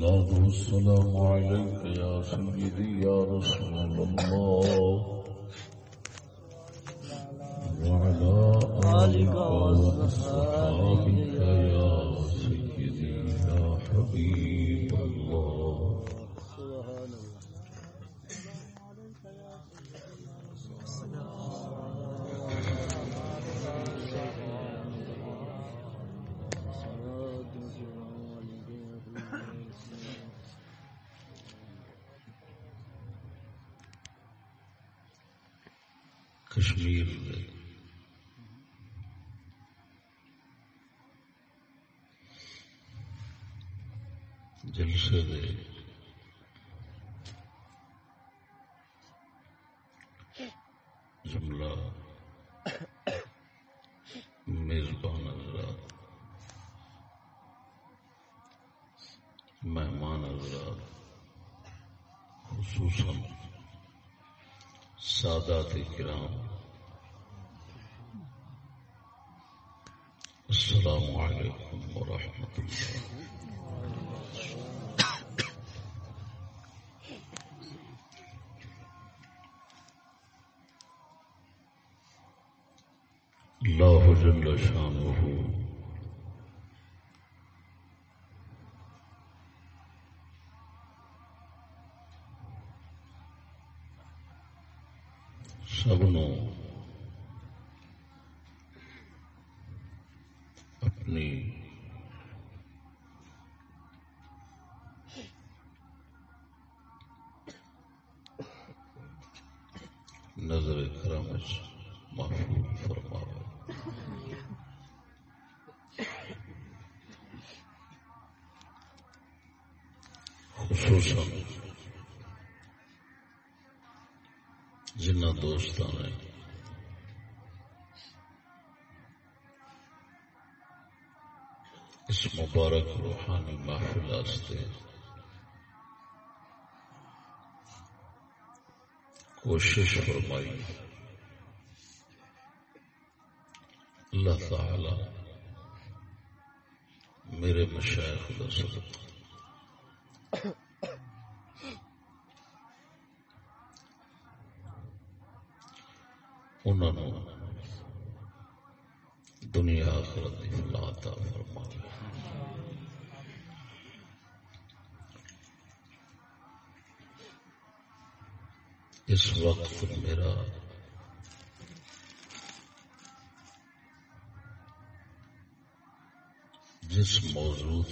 الصلاة والسلام عليك يا سيدي يا رسول الله. وعلى آلك وصحابك يا سيدي يا حبيب الله کشمیر میں جلسے دے جملہ میزبان حضرات مہمان حضرات خصوصاً سادات کرام۔ السلام علیکم ورحمۃ اللہ۔ اللہ جل شانہ سب اپنی نظر کرم محفوظ فرماوے خصوصاً مبارک روحانی محفل واسطے کوشش فرمائی۔ اللہ تعالی میرے مشائخ کا صدق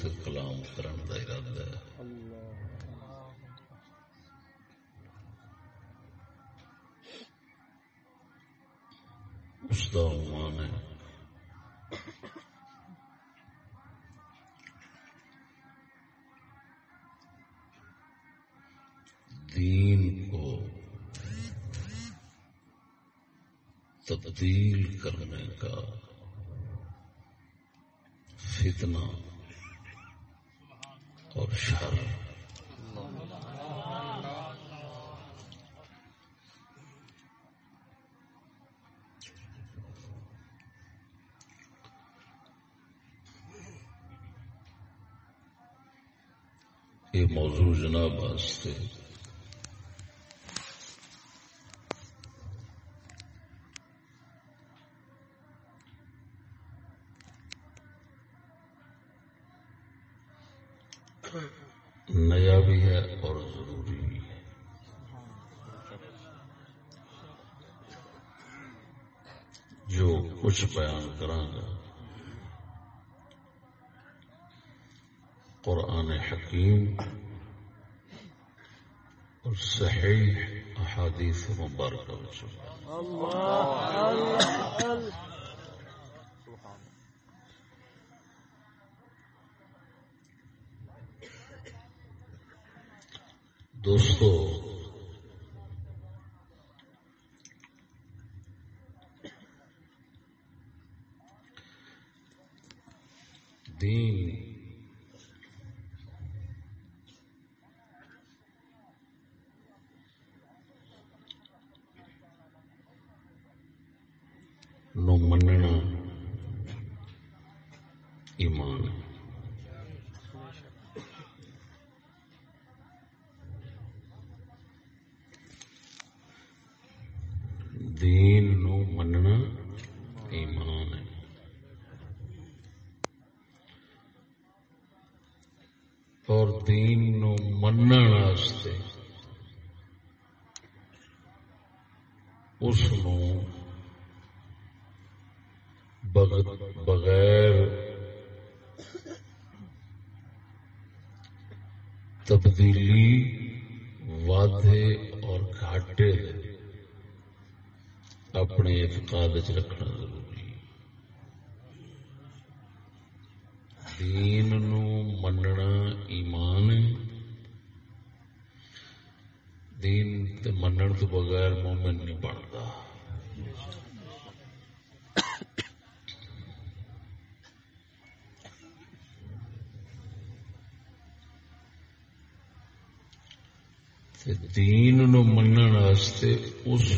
سے کلام کرن کا ارادہ ہے۔ اس کا عنوان ہے۔ دین کو تبدیل کرنے کا فتنہ۔ اور شر۔ یہ موضوع جناب واسطے نیا بھی ہے اور ضروری بھی ہے جو کچھ بیان کرانگا قرآن حکیم اور صحیح احادیث مبارکہ اللہ اللہ دین نو مننا ایمان ہے دین نو مننا ایمان ہے اور دین نو منن واسطے اس بغیر تبدیلی وعدے اور گھاٹے اپنے اعتقاد رکھنا ضروری دین نو مننا ایمان دین تے منن تو بغیر مومن نہیں بنتا دین نو منن واسطے اس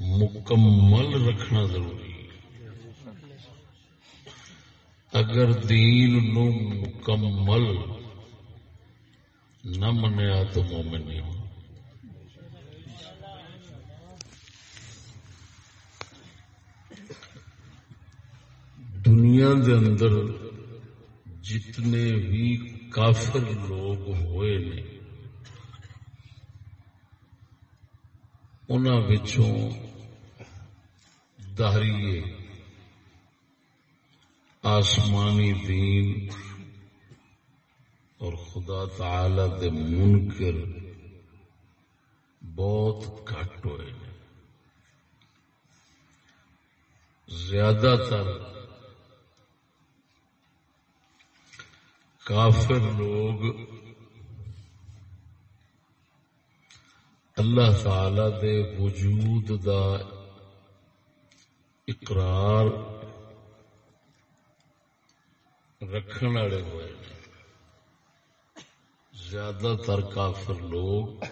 مکمل رکھنا ضروری اگر دین نو مکمل نہ منیا تو مومن نہیں ہو دنیا دے اندر جتنے بھی کافر لوگ ہوئے نے انہوں دہریے، آسمانی دین اور خدا تعالی دے منکر بہت گھٹ ہوئے زیادہ تر کافر لوگ۔ اللہ تعالی دے وجود دا اقرار رکھنے والے ہوئے زیادہ تر کافر لوگ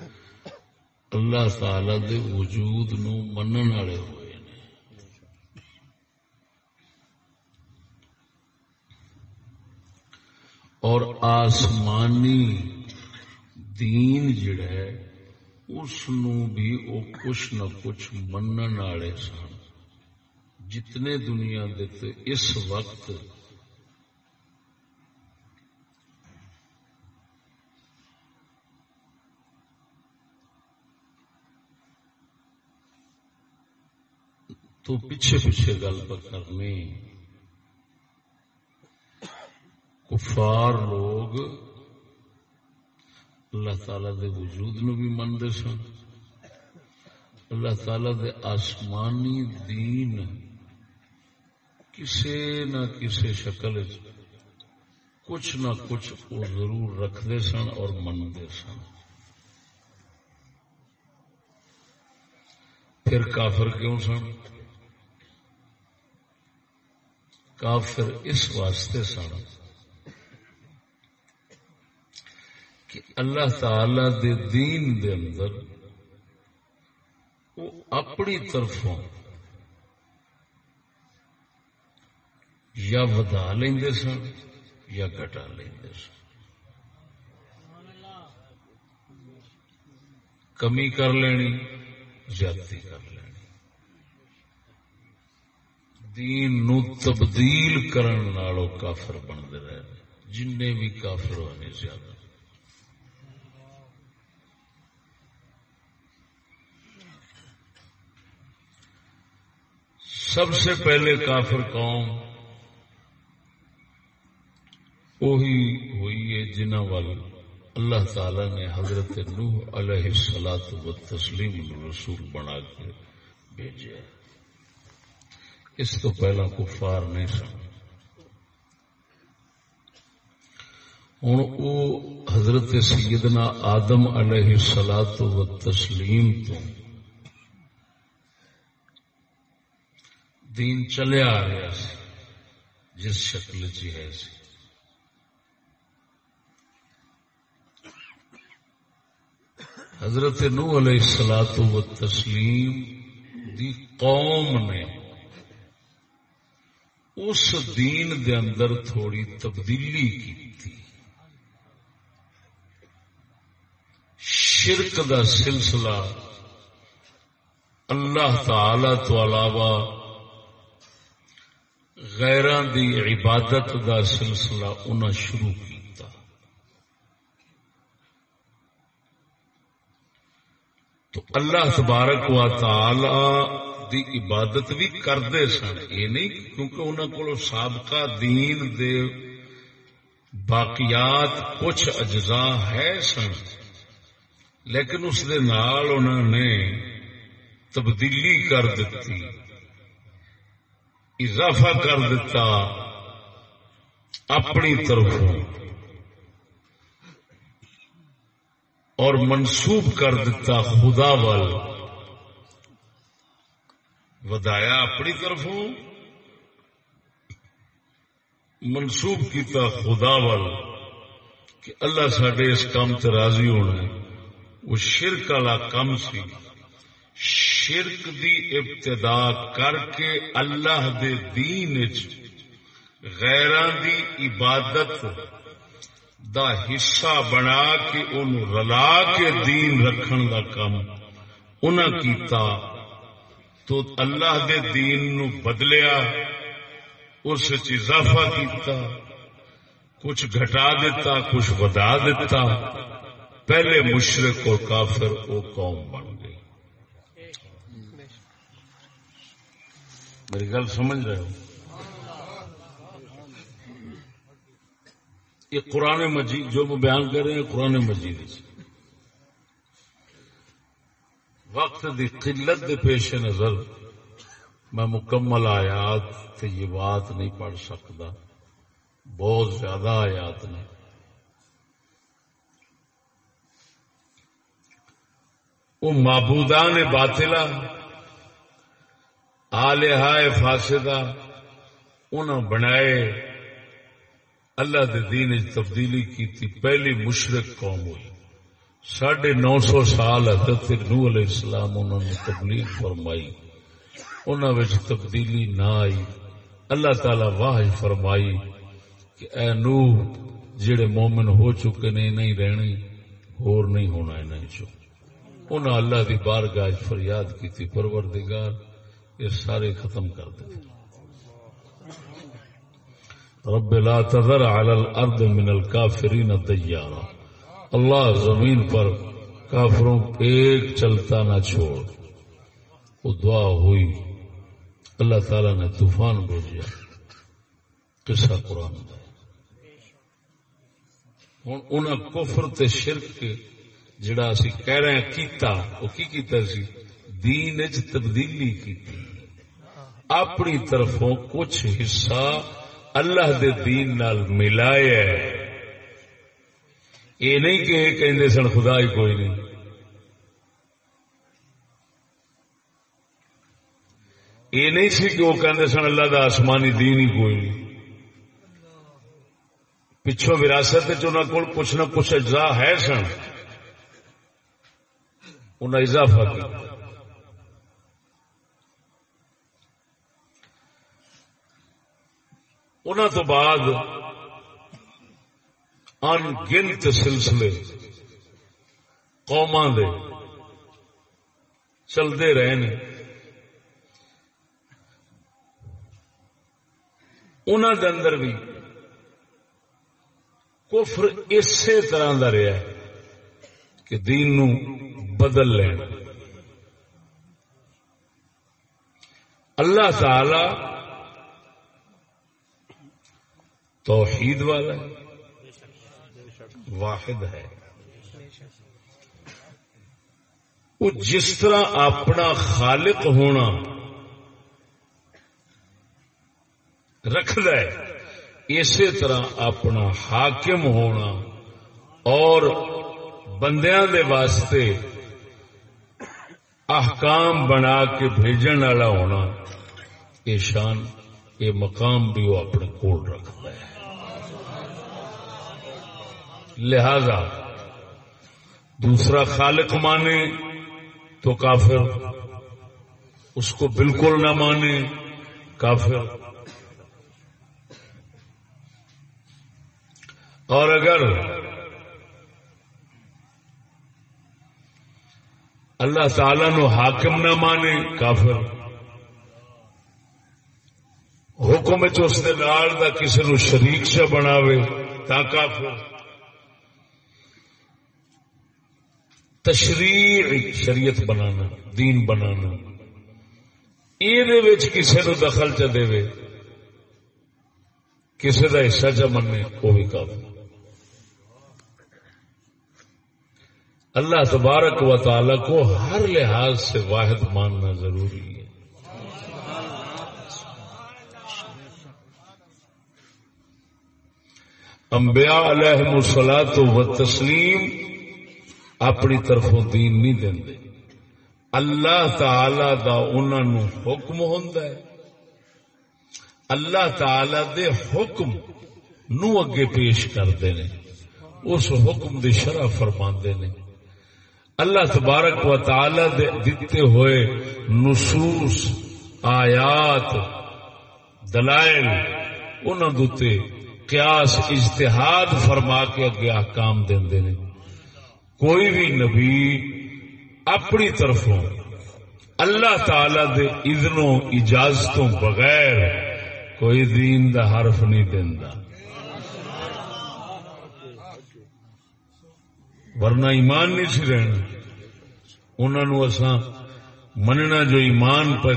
اللہ تعالی دے وجود نو منن والے ہوئے۔ اور آسمانی دین جڑا ہے اس نو بھی وہ کچھ نہ کچھ منن والے سن۔ جتنے دنیا دیتے اس وقت تو پیچھے پیچھے گل کرنی کفار لوگ اللہ تعالی دے وجود نو بھی منتے سن۔ اللہ تعالی دے آسمانی دین کسی نہ کسی شکل کچھ نہ کچھ وہ ضرور رکھتے سن اور منتے سن۔ پھر کافر کیوں سن؟ کافر اس واسطے سن کہ اللہ تعالی دے دین دے اندر وہ اپنی طرفوں یا ودا لیں سن یا گٹا لیں سن۔ کمی کر لینی، زیادتی کر لینی۔ دین نو تبدیل کرن نالو کافر بنتے رہے۔ جن بھی کافر ہونے زیادہ۔ سب سے پہلے کافر قوم وہی ہوئی ہے جنہ وال اللہ تعالی نے حضرت نوح علیہ سلاط و تسلیم رسول بنا کے بھیجا اس تو پہلا کفار نہیں سن۔ ہوں وہ حضرت سیدنا آدم علیہ سلاط و تسلیم تو دین چلے آ رہا جس شکل چ ہے۔ سی حضرت نو علیہ السلاط و تسلیم دی قوم نے اس دین دے اندر تھوڑی تبدیلی کی تھی شرک دا سلسلہ اللہ تعالی تو علاوہ غیران دی عبادت دا سلسلہ انہاں شروع کیتا۔ تو اللہ تبارک و تعالی دی عبادت بھی کرتے سن۔ یہ نہیں کیونکہ انہوں کو سابقہ دین دے باقیات کچھ اجزاء ہے سن۔ لیکن اس دے نال انہوں نے تبدیلی کر دیتی اضافہ کر دیتا اپنی طرفوں اور منسوب کر دیتا خدا وال۔ ودایا اپنی طرفوں، منسوب کیتا خدا وال کہ اللہ سڈے اس کام سے راضی ہونا ہے۔ وہ شرک والا کام سی۔ شرک دی ابتدا کر کے اللہ دے دین غیران دی عبادت دا حصہ بنا کے ان رلا کے دین رکھن دا کم انہاں کیتا تو اللہ دے دین نو بدلیا، اس اضافہ کیتا، کچھ گھٹا دیتا، کچھ ودا دیتا، پہلے مشرق اور کافر وہ قوم بن گئی میری گل سمجھ رہے ہو؟ یہ قرآن مجید جو وہ بیان کر رہے ہیں، قرآن مجید وقت دی قلت دے پیش نظر میں مکمل آیات یہ بات نہیں پڑھ سکتا۔ بہت زیادہ آیات نے۔ وہ معبودان باطلا آلہائے فاسدہ انہوں بنائے۔ اللہ دے دین تبدیلی کی تھی پہلی مشرق قوم ہوئی۔ ساڑھے نو سو سال حضرت نو علیہ السلام انہوں نے تبلیغ فرمائی۔ انہوں نے تبدیلی نہ آئی۔ اللہ تعالی واہ فرمائی کہ اے نو جڑے مومن ہو چکے نے، نہیں رہنے اور نہیں ہونا ہے نہیں چو انہوں اللہ دی بارگاہ فریاد کی تھی پروردگار یہ سارے ختم کر دے رب لا تذر على الارض من الكافرين دیارا۔ اللہ زمین پر کافروں ایک چلتا نہ چھوڑ۔ وہ دعا ہوئی۔ اللہ تعالی نے طوفان بھیجا قصہ قرآن ہوں ان کفر تے شرک جڑا اسی کہہ رہے ہیں، کیتا، وہ کی کیتا سی؟ دین تبدیلی کی اپنی طرفوں کچھ حصہ اللہ دے دین نال ملایا یہ نہیں کہ کہندے سن خدا ہی کوئی نہیں۔ یہ نہیں سی کہ وہ کہندے سن اللہ دا آسمانی دین ہی کوئی نہیں۔ پچھوں وراثت انہوں کو کچھ نہ کچھ اجزاء ہے سن۔ انہیں اضافہ کیا ان تو بعد ان گنت سلسلے قوما دے چلتے رہے ہیں انہوں دے اندر بھی کفر اسی طرح کا رہا کہ دین نو بدل لین۔ اللہ تعالی توحید والا ہے، واحد ہے۔ وہ جس طرح اپنا خالق ہونا رکھد ہے اسی طرح اپنا حاکم ہونا اور بندیاں دے واسطے احکام بنا کے بھیجن والا ہونا، یہ شان، یہ مقام بھی وہ اپنے کول رکھتا ہے لہذا دوسرا خالق مانے تو کافر اس کو بالکل نہ مانے، کافر۔ اور اگر اللہ تعالی نو حاکم نہ مانے، کافر۔ حکم اس دا کسی نو شریک سے بناوے، تا کافر۔ تشریح شریعت بنانا، دین بنانا۔ یہ کسی نو دخل چ دے کسی کا حصہ چ منے وہ بھی کافر۔ اللہ تبارک و تعالی کو ہر لحاظ سے واحد ماننا ضروری ہے۔ انبیاء علیہ مسلط و تسلیم اپنی طرفوں دین نہیں دیں اللہ تعالی دا انہوں حکم ہوں اللہ تعالی دے حکم نو اگے پیش کرتے ہیں اس حکم دی شرح فرما نے۔ اللہ تبارک و تعالی دے دیتے ہوئے نصوص، آیات، دلائل انہوں قیاس، اجتہاد فرما کے اگے احکام دے نے۔ کوئی بھی نبی اپنی طرفوں اللہ تعالی دے اذنوں، اجازتوں بغیر کوئی دین دا حرف نہیں دینا ورنہ ایمان نہیں سی رہنا۔ انہوں اساں مننا جو ایمان پر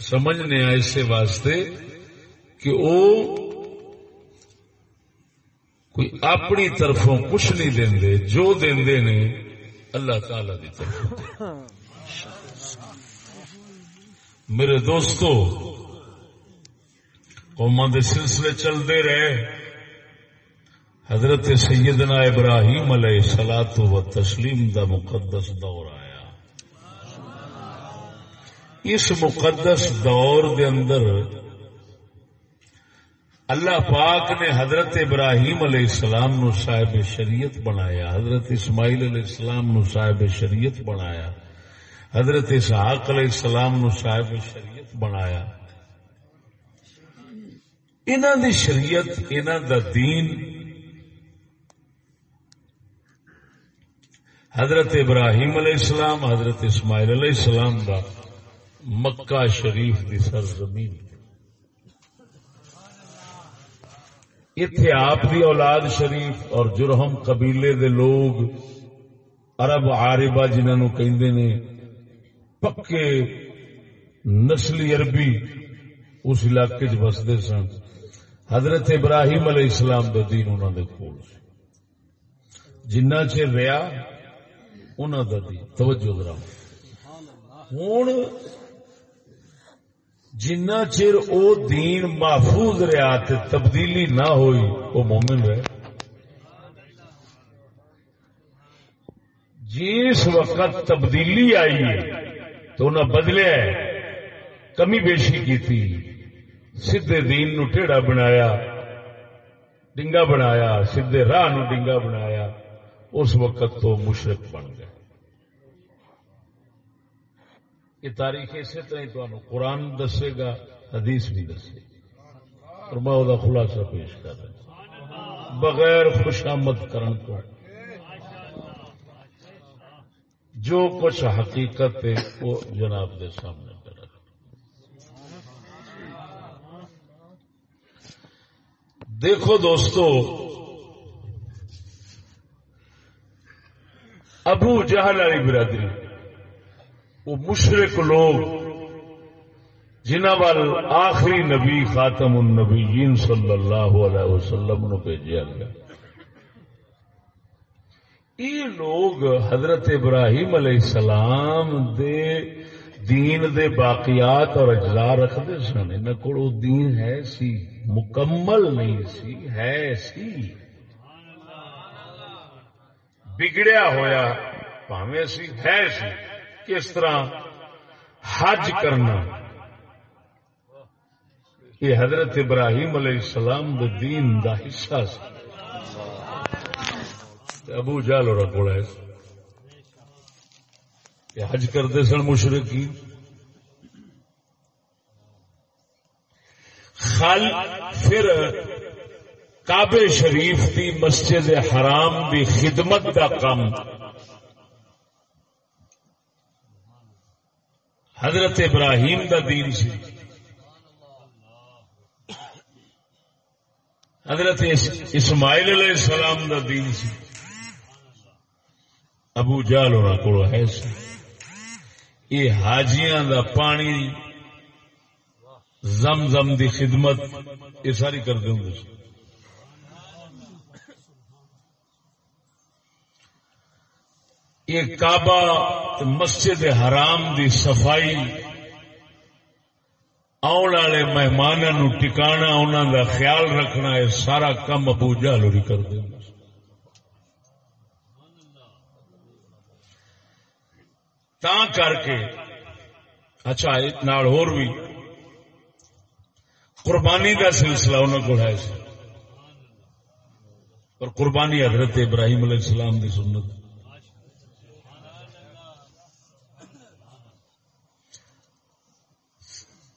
سمجھنے ایسے واسطے کہ وہ کوئی اپنی طرفوں کچھ نہیں دے جو دے نے، اللہ تعالی کی طرف۔ میرے دوستو قوما دے سلسلے چلتے رہے۔ حضرت سیدنا ابراہیم علیہ سلاد و تسلیم دا مقدس دور آیا۔ اس مقدس دور دے اندر اللہ پاک نے حضرت ابراہیم علیہ السلام نو صاحب شریعت بنایا، حضرت اسماعیل علیہ السلام نو صاحب شریعت بنایا، حضرت اسحاق علیہ السلام نو صاحب شریعت بنایا۔ انہوں دی شریعت انہوں دا دین۔ حضرت ابراہیم علیہ السلام، حضرت اسماعیل علیہ السلام دا مکہ شریف دی سرزمین۔ اتے آپ دی اولاد شریف اور جرہم قبیلے دے لوگ عرب عاربہ جنہوں کہندے نے، پکے نسلی عربی اس علاقے چ بستے سن۔ حضرت ابراہیم علیہ السلام دا دین انہوں دے کول جنہ چر رہا انہوں دا دین۔ توجہ ذرا۔ ہوں جنہ چر او دین محفوظ رہا تے تبدیلی نہ ہوئی وہ مومن رہے۔ جس وقت تبدیلی آئی ہے تو انہیں بدلے کمی بیشی کی تھی سیدے دین نو ٹیڑا بنایا، ڈنگا بنایا سیدے راہ نو ڈنگا بنایا، اس وقت تو مشرق بن گئے۔ یہ تاریخ اسی طرح تو قرآن دسے گا، حدیث بھی دسے اور میں وہ خلاصہ پیش کر رہا بغیر خوشامد کرن کو۔ جو کچھ حقیقت ہے، وہ جناب دے سامنے دیکھو دوستو، ابو جہل علی برادری۔ وہ مشرق لوگ جنہ وال آخری نبی خاتم النبیین صلی اللہ علیہ وسلم نو بھیجا گیا۔ یہ لوگ حضرت ابراہیم علیہ السلام دے دین دے باقیات اور اجزاء رکھتے سن۔ ان کو دین ہے سی، مکمل نہیں سی، ہے سی۔ بگڑیا ہویا پاوے سی، ہے سی۔ کس طرح حج کرنا۔ یہ حضرت ابراہیم علیہ السلام دے دین دا حصہ سی ابو جال اور کو حج کرتے سن مشرقی خل پھر کابے شریف کی مسجد حرام کی خدمت کا کام حضرت ابراہیم دا دین سی۔ حضرت اسماعیل علیہ السلام دا دین سی۔ ابو جال ہونا کو ہے سی۔ یہ حاجیاں دا پانی زم زم دی خدمت، یہ ساری کر دوں گے یہ کعبہ مسجد حرام دی صفائی آن والے مہمانوں ٹکانا انہوں دا خیال رکھنا، یہ سارا کم ابو جالوری کر دیں تا کر کے اچھا نال اور بھی۔ قربانی کا سلسلہ انہوں کو ہے۔ اور قربانی حضرت ابراہیم علیہ السلام کی سنت۔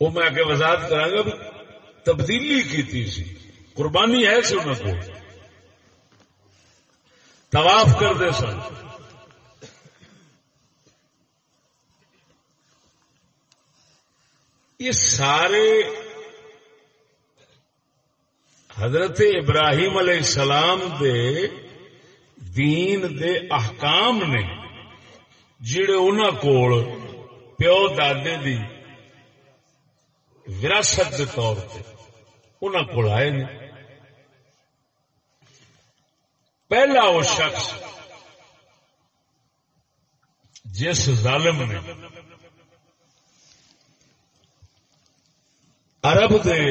وہ میں آگے وضاحت کرا گا، تبدیلی کی سی۔ قربانی ہے سی انہوں کو۔ طواف کرتے سن۔ یہ سارے حضرت ابراہیم علیہ السلام دے دین دے احکام نے جڑے انہوں کو پیو دادے دی وراثت کے طور پہ انہوں کو آئے نے۔ پہلا وہ شخص جس ظالم نے عرب دے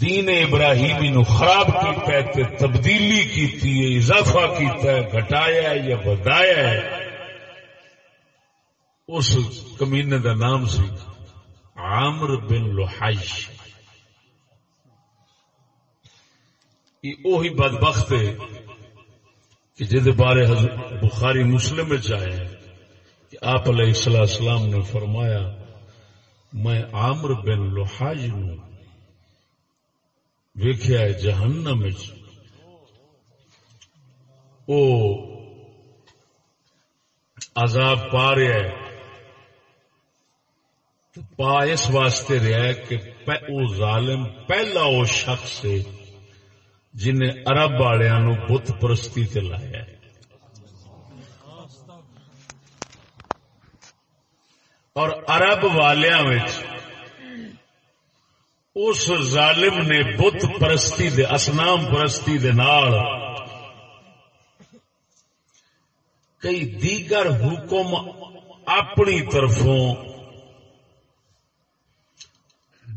دین ابراہیمی نو خراب کیتا ہے تبدیلی کیتی ہے، اضافہ کیتا ہے، گھٹایا ہے یا بدایا ہے، اس کمینے دا نام سی۔ عامر بن لحائش یہ اوہی بدبخت ہے کہ جہد بارے بخاری مسلم چاہے کہ آپ علیہ السلام السلام نے فرمایا، میں عامر بن لحاج نو ویخیا جہنم او عذاب پا رہا ہے۔ پا اس واسطے رہا ہے کہ او ظالم پہلا وہ شخص ہے جنہیں عرب والوں بت پرستی تے لایا ہے۔ اور عرب والوں اس ظالم نے بت پرستی دے، اسنام پرستی دے نال کئی دیگر حکم اپنی طرفوں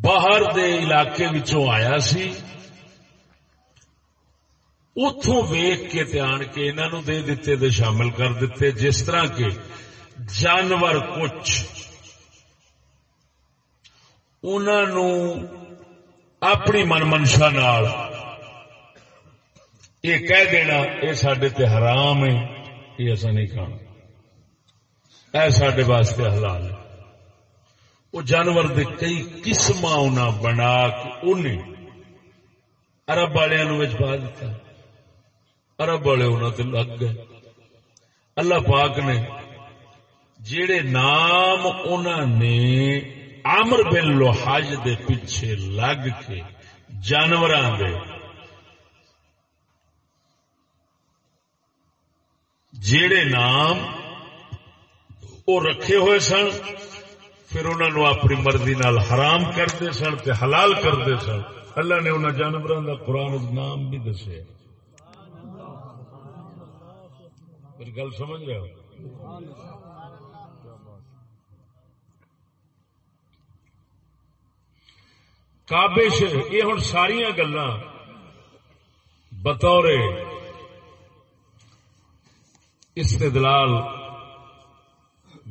باہر دے علاقے وچوں آیا سی۔ اتوں ویگ کے آن کے انہوں دے دیتے دے شامل کر دیتے جس طرح کے جانور کچھ انہوں اپنی من منشا نال یہ کہہ دینا، یہ سڈے تے حرام ہے، یہ ایسا نہیں کھانا۔ اے سڈے واسطے حلال ہے۔ وہ جانور دے کئی قسم بنا کے انہیں ارب والوں پا دیتا ارب والے انہوں تے لگ گئے۔ اللہ پاک نے جڑے نام انہوں نے آمر بن لوہاج دے پیچھے لگ کے جانور دے جیڑے نام وہ رکھے ہوئے سن پھر انہوں نے اپنی مرضی نال حرام کرتے سن تے حلال کرتے سن۔ اللہ نے انہوں جانوروں کا قرآن نام بھی دسے۔ گل سمجھ رہے ہو؟ کابے یہ ہوں ساریا گلا بطور استدلال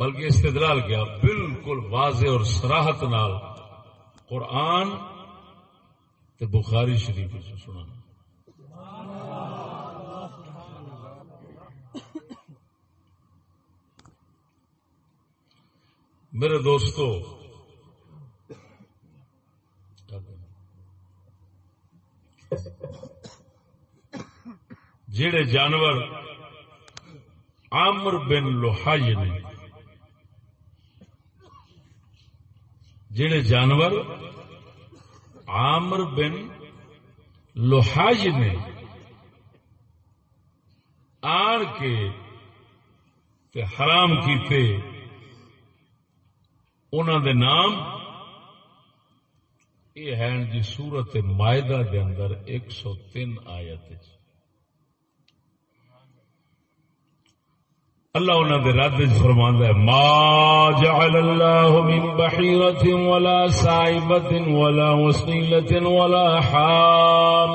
بلکہ استدلال کیا، بالکل واضح اور سراہت نال قرآن تے بخاری شریف سے سنا میرے دوستو جڑے جانور آمر بن لوہائی نے جڑے جانور عامر بن لوہاج نے آن کے تے حرام کیتے انہوں دے نام یہ ہے جی سورت مائدہ دے اندر ایک سو تین آیت اللہ انہوں نے رد فرماندہ ہے، ما جعل اللہ من بحیرت ولا سائبت ولا وسیلت ولا حام.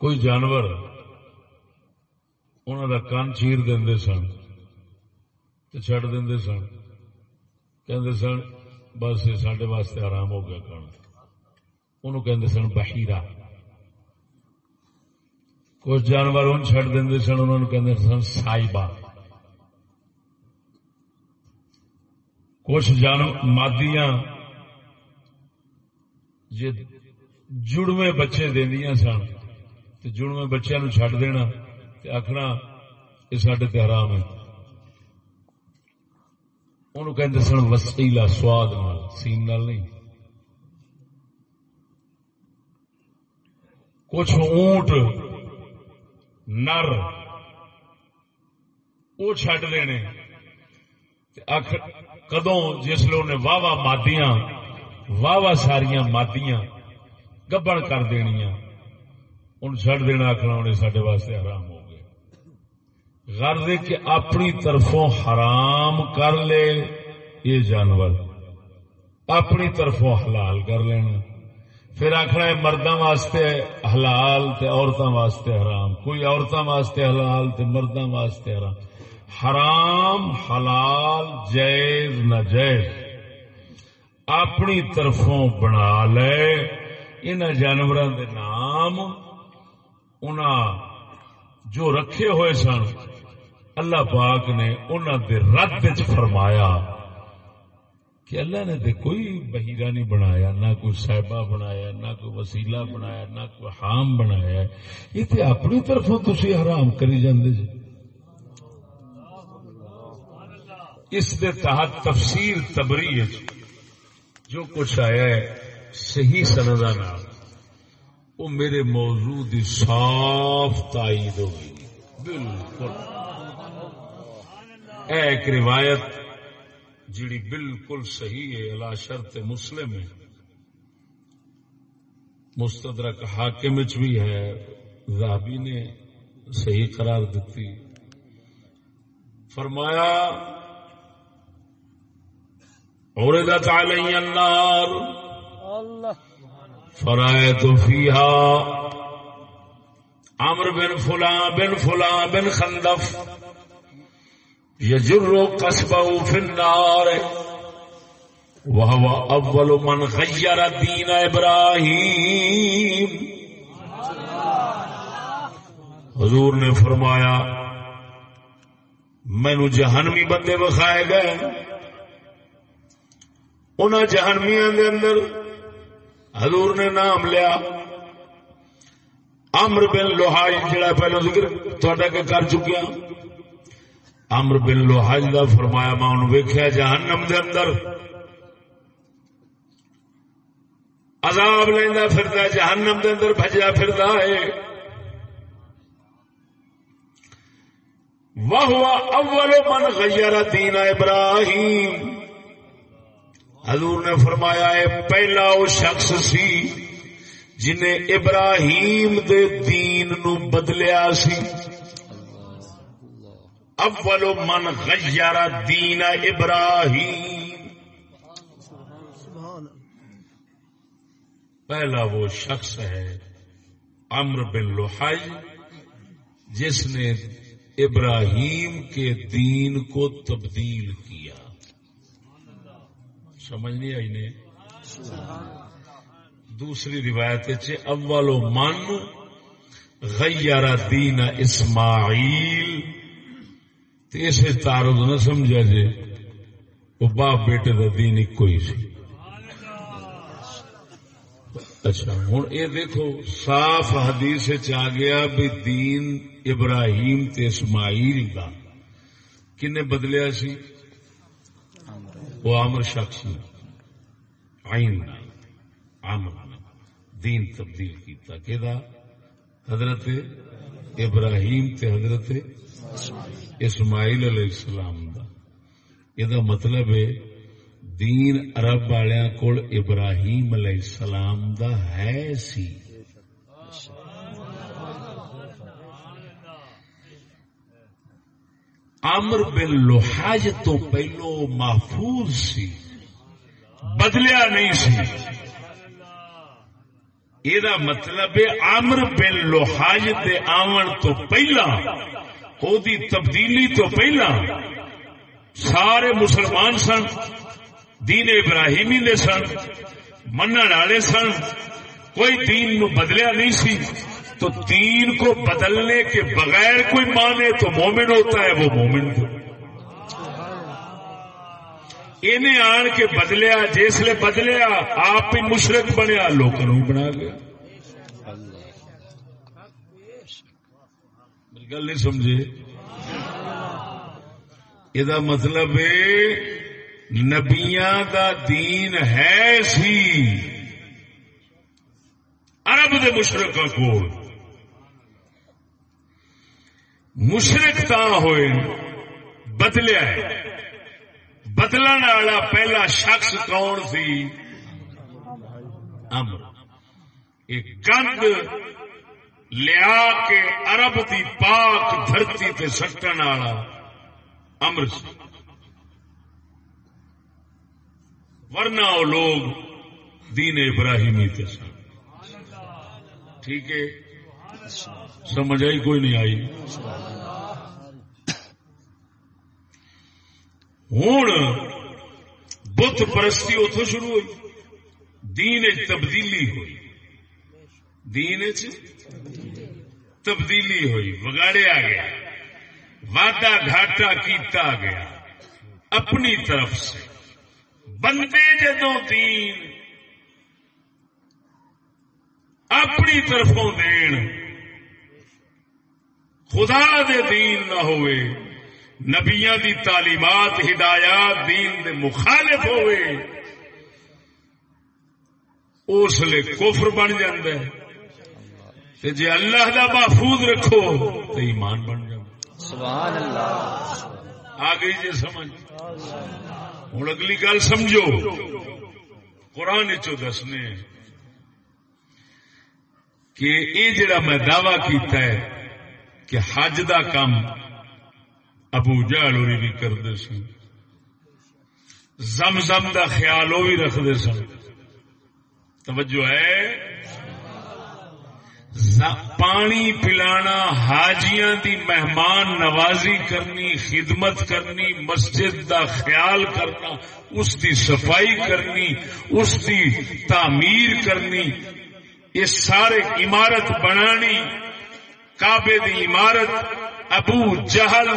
کوئی جانور انہوں دا کان چیر دے سن تو چڑ دے سن کہ سن، بس سڈے واسطے آرام ہو گیا کان انہوں کہ سن، بحیرہ۔ کچھ جانور ان چڑ دیں سن انہوں نے سن سائبا۔ کچھ جانور مادیاں جی جڑوے بچے دیا سن تو جڑوے بچے نو چڈ دینا آخنا یہ سڈے حرام ہے۔ انہوں کہ سن وسیلا سواد نال، سین نال نہیں۔ کچھ اونٹ نر۔ وہ چڈ دینے۔ کدوں جس لوگ نے واہ واہ مادیاں واہ واہ ساریا مادیاں گبن کر دنیا ان چڈ دینا آخنا انہیں سڈے واسطے حرام ہو گئے۔ غرض کہ اپنی طرفوں حرام کر لے، یہ جانور۔ اپنی طرفوں حلال کر لینا پھر آخنا ہے مردوں واسطے حلال تے عورتوں واسطے حرام۔ کوئی عورتوں واسطے حلال تے مردوں واسطے حرام۔ حرام، حلال، جائز نجائز اپنی طرفوں بنا لے۔ ان جانوروں دے نام ان جو رکھے ہوئے سن، اللہ پاک نے انہوں دے رد فرمایا۔ کہ اللہ نے تو کوئی بہیرا نہیں بنایا، نہ کوئی صاحبہ بنایا، نہ کوئی وسیلہ بنایا، نہ کوئی حام بنایا۔ یہ تو اپنی طرفوں تھی حرام کری جاندے جی۔ اس دے تحت تفسیر تبری جی۔ جو کچھ آیا ہے صحیح سندا نام، وہ میرے موضوع دی صاف تائید ہوگی۔ بالکل۔ ایک روایت جڑی بالکل صحیح ہے اللہ شرط مسلم ہے۔ مستدرک حاکم بھی ہے زابی نے صحیح قرار دیتی فرمایا، عرضت علی النار فرائت فیہا عمر بن فلان بن فلان بن خندف۔ یجر قصبه في النار. وهو اول من غیر دین ابراہیم حضور نے فرمایا، مینو جہنمی بندے بخائے گئے ان جہنمیاں دے اندر حضور نے نام لیا امر بن لوہائی، جڑا پہلو ذکر تھوڑا کہ کر چکیا امر بن لوہاج کا فرمایا، میں انہوں ویکیا جہنم دے اندر عذاب لینا پھرتا جہنم دے اندر بھجیا پھرتا ہے۔ وہ اول من غیر دین ابراہیم۔ حضور نے فرمایا ہے پہلا وہ شخص سی جنہیں ابراہیم دے دین نو بدلیا سی۔ اول من غیر دین ابراہیم. پہلا وہ شخص ہے امر بن لوہائی جس نے ابراہیم کے دین کو تبدیل کیا۔ سمجھ نہیں آئی نے؟ دوسری روایت اول من غیر دین اسماعیل تو اسے تارد نہ سمجھا جے، وہ باپ بیٹے کا دین ایک ہی سی۔ اچھا ہوں یہ دیکھو، صاف حدیث آ گیا بھی دین ابراہیم تے اسماعیل کا کنے بدلیا سی؟ وہ عامر شخص آئین عامر دین تبدیل کیتا۔ کہ حضرت ابراہیم تے حضرت اسماعیل علیہ السلام دا۔ یہ مطلب ہے، دین عرب والوں کو ابراہیم علیہ السلام دا ہے سی۔ امر بن لوہاج تو پہلو محفوظ سی، بدلیا نہیں سی۔ یہ مطلب ہے امر بن لوہاج دے آمن تو پہلا دی تبدیلی تو پہلا سارے مسلمان سن دین ابراہیمی دے سن من والے سن کوئی دین نو بدلیا نہیں سی تو دین کو بدلنے کے بغیر کوئی مانے تو مومن ہوتا ہے وہ مومن تو انہیں آن کے بدلیا جسے بدلیا، آپ ہی مشرق بنیا لوگوں بنا گیا گل نہیں سمجھے؟ یہ مطلب نبیا دا دین ہے سی عرب دے مشرق کو مشرق تا ہوئے، بدلیا ہے۔ بدلن والا پہلا شخص کون سی؟ امر ایک گند لیا کے عرب دی پاک دھرتی تے سٹن والا امر سی ورنہ وہ لوگ دین ابراہیمی تے سن. ٹھیک ہے؟ سمجھ آئی کوئی نہیں آئی؟ ہوں بت پرستی اتو شروع ہوئی۔ دین تبدیلی ہوئی۔ دین تبدیلی ہوئی۔ بگاڑیا گیا۔ وعدہ گھاٹا کیتا گیا۔ اپنی طرف سے۔ بندے جدو دین اپنی طرفوں دین، خدا دے دین نہ ہوئے۔ نبیا دی تعلیمات ہدایات دین دے مخالف ہوئے اس لیے کفر بن جی اللہ دا محفوظ رکھو تو ایمان بن سبحان اللہ آ گئی جی سمجھ۔ ہوں اگلی گل سمجھو۔ قرآن چو دسنے کہ یہ جڑا میں دعوی کیتا ہے کہ حج دا کام ابو ہوری بھی کرتے سن۔ زم زم کا خیال وہ بھی رکھتے سن۔ توجہ ہے۔ پانی پلانا، حاجیاں دی مہمان نوازی کرنی، خدمت کرنی، مسجد دا خیال کرنا، اس دی صفائی کرنی، اس دی تعمیر کرنی، یہ سارے عمارت بنانی، کعبے دی عمارت ابو جہل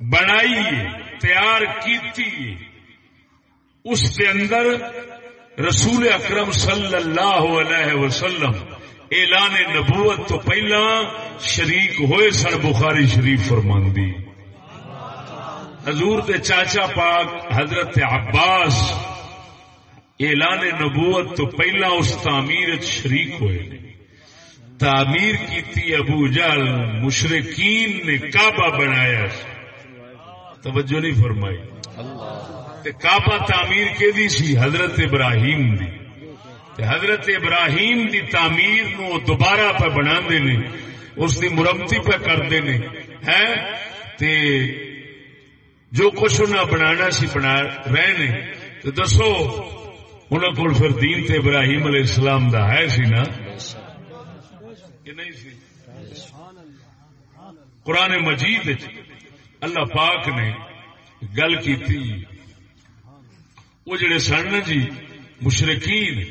بنائی، تیار کی اس کے اندر رسول اکرم صلی اللہ علیہ وسلم اعلان نبوت تو پہلا شریک ہوئے سن بخاری شریف فرماندی حضور دے چاچا پاک حضرت عباس اعلان نبوت تو پہلا اس تعمیر شریک ہوئے۔ تعمیر کی ابو جال مشرقین نے کعبہ بنایا توجہ نہیں فرمائی۔ کعبہ تعمیر کے دی سی؟ حضرت ابراہیم دی۔ حضرت ابراہیم دی تعمیر نو دوبارہ پہ بنا دے نے، اس دی مرمتی پہ کرتے نے۔ ہے تے جو کچھ انہیں بنانا سی بنا رہے نے تو دسو انہوں کو پھر دین تے ابراہیم علیہ السلام دا ہے سی نا کہ نہیں سی قرآن مجید اللہ پاک نے گل کی وہ جڑے سن جی مشرقین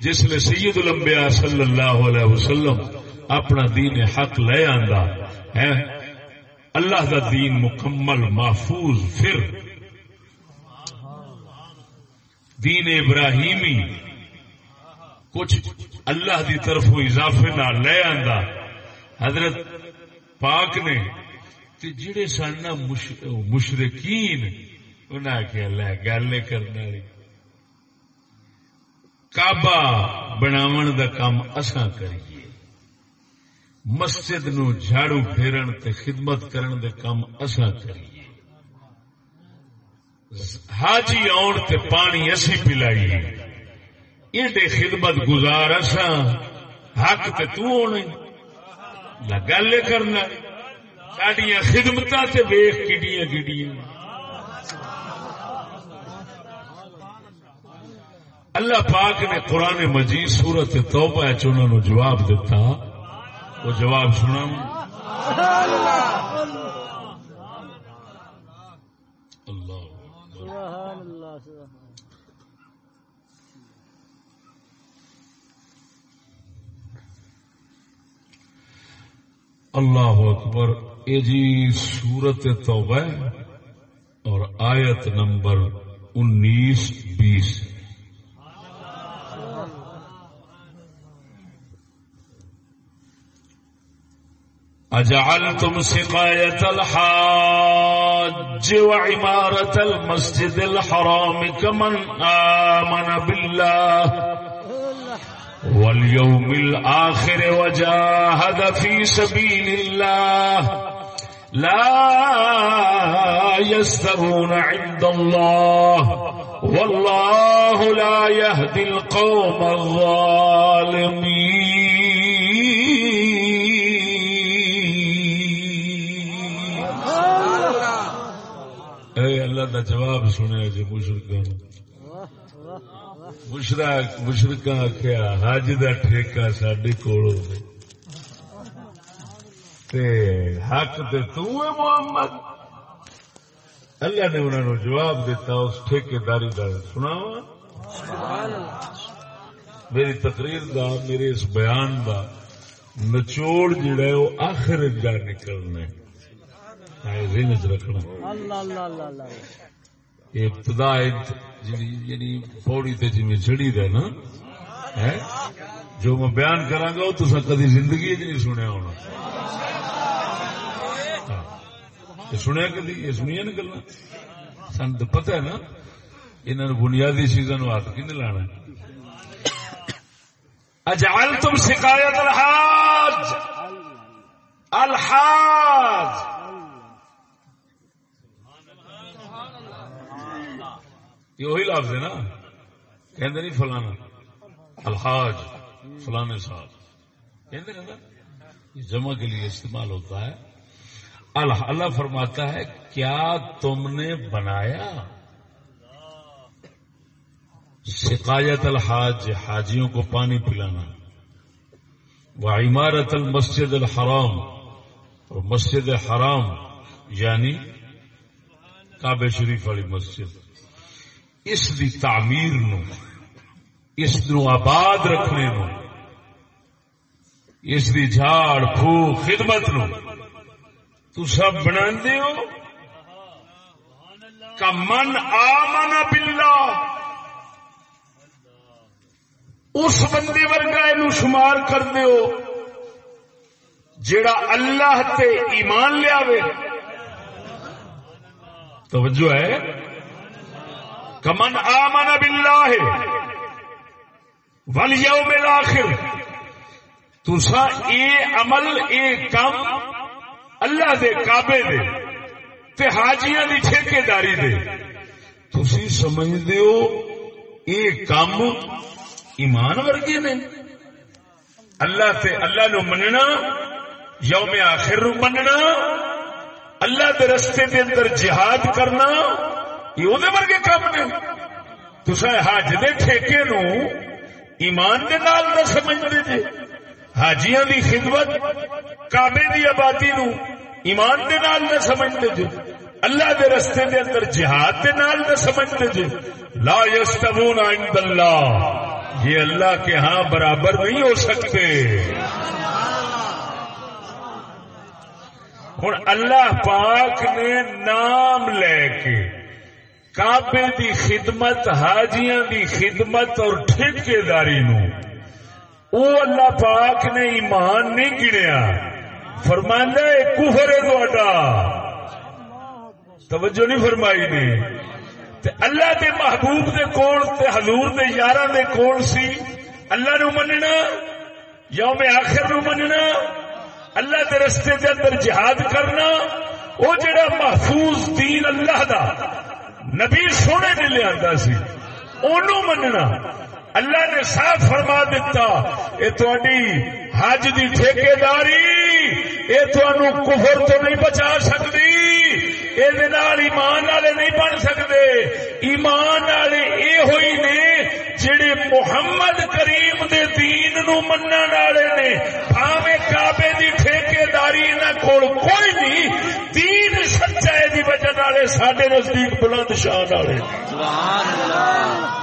جس نے سید الانبیاء صلی اللہ علیہ وسلم اپنا دین حق لے آندا ہے اللہ دا دین مکمل محفوظ، پھر۔ دین ابراہیمی، کچھ اللہ دی طرف اضافے نہ لے آندا۔ حضرت پاک نے تے جڑے سن نا مشرقین انہیں آخیا لے گل کرنے والی۔ کعبہ بناون دا کام اساں کریے۔ مسجد نو جھاڑو پھیرن تے خدمت کرن دے کام اساں کریے۔ حاجی آن تے پانی اسی پلائیے ایڈے خدمت گزار اساں، حق تے تو ہونے۔ گل کرنا سڈیا خدمت سے ویخ کڈیاں کڈیاں اللہ پاک نے قرآن مجید سورت توبہ چنہوں نے جواب دیتا۔ وہ جواب سنا اللہ اکبر، یہ جی سورت توبہ اور آیت نمبر انیس بیس۔ أجعلتم سقاية الحاج وعمارة المسجد الحرام كمن آمن بالله واليوم الآخر وجاهد في سبيل الله. لا يسترون عند الله. والله لا يهدي القوم الظالمين. اللہ کا جواب سنیا جی مشرق مشرق آخیا حج کا ٹھیکہ سڈے کول حق تے تو محمد۔ اللہ نے انہوں نے جواب دیتا اس ٹھیکے داری کا سنا میری تقریر دا، میرے اس بیان دا نچوڑ جڑا ہے، وہ آخر جا نکلنا ہے رکھنا۔ ابتدا یعنی پوڑی تے جی چڑی دے نا جو میں بیان کرا گا تو کدی زندگی نہیں سنیا ہونا۔ ہاں۔ سنیا کدی؟ یہ سنیا نا گلا سن تو پتا ہے نا انہوں نے بنیادی چیزوں ہاتھ کن لانا اجعل تم شکایت الحاج۔ الحاج۔ یہ وہی لفظ ہے نا۔ کہ نہیں فلانا۔ الحاج، فلانے صاحب۔ کہ جمع کے لیے استعمال ہوتا ہے۔ اللہ اللہ فرماتا ہے، کیا تم نے بنایا؟ شکایت الحاج، حاجیوں کو پانی پلانا۔ وہ عمارت المسجد الحرام۔ اور مسجد حرام یعنی کعبہ شریف والی مسجد۔ اس دی تعمیر نو، اس نو آباد رکھنے نو، اس دی جھاڑ پھو خدمت نو۔ تو سب بنا ہو؟ کا من آمن باللہ، اس بندے ورگا یہ شمار کر دیو جڑا اللہ تے ایمان لیا توجہ ہے؟ کمن آمن باللہ والیوم الاخر۔ تسا اے عمل، اے کم اللہ دے، کعبے دے تے حاجیاں دی ٹھیکے داری دے۔ تسی سمجھ دیو اے کم ایمان ورگے نے۔ اللہ تے اللہ نو مننا، یوم آخر نو مننا۔ اللہ دے رستے دے اندر جہاد کرنا۔ یہ وہ ورگے کام نے۔ تصا حج دے ٹھیکے نو ایمان دے نال نہ سمجھتے جی حاجیاں دی خدمت، کعبے دی آبادی نو ایمان دے نال نہ سمجھتے جی اللہ دے رستے دے اندر جہاد دے نال نہ سمجھتے جی لا یستبون عند اللہ۔ یہ اللہ کے ہاں برابر نہیں ہو سکتے۔ ہوں اللہ پاک نے نام لے کے کعبے دی خدمت، حاجیاں دی خدمت اور ٹھیکے داری نو۔ او اللہ پاک نے ایمان نہیں گنیا۔ فرماندہ کفر ہے تا توجہ نہیں فرمائی نے۔ تے اللہ دے محبوب دے کول تے حضور دے یاراں دے کول سی۔ اللہ نو مننا، یوم آخر نو مننا۔ اللہ دے رستے دے اندر جہاد کرنا۔ او جڑا محفوظ دین اللہ دا۔ نبی سونے نے لیا سی۔ اونوں مننا۔ اللہ نے صاف فرما دیتا اے تہاڈی حج دی ٹھیکیداری، اے تانوں کفر تو نہیں بچا سکتی ایمان والے نہیں بن سکتے ایمان والے یہ ہوئی نے جڑے محمد کریم دے دین نو منن والے نے بھاوے کعبے دی ٹھیکیداری نہ کول کوئی نہیں دین سچائی دی وجہ والے ساڈے نزدیک بلند شان والے سبحان اللہ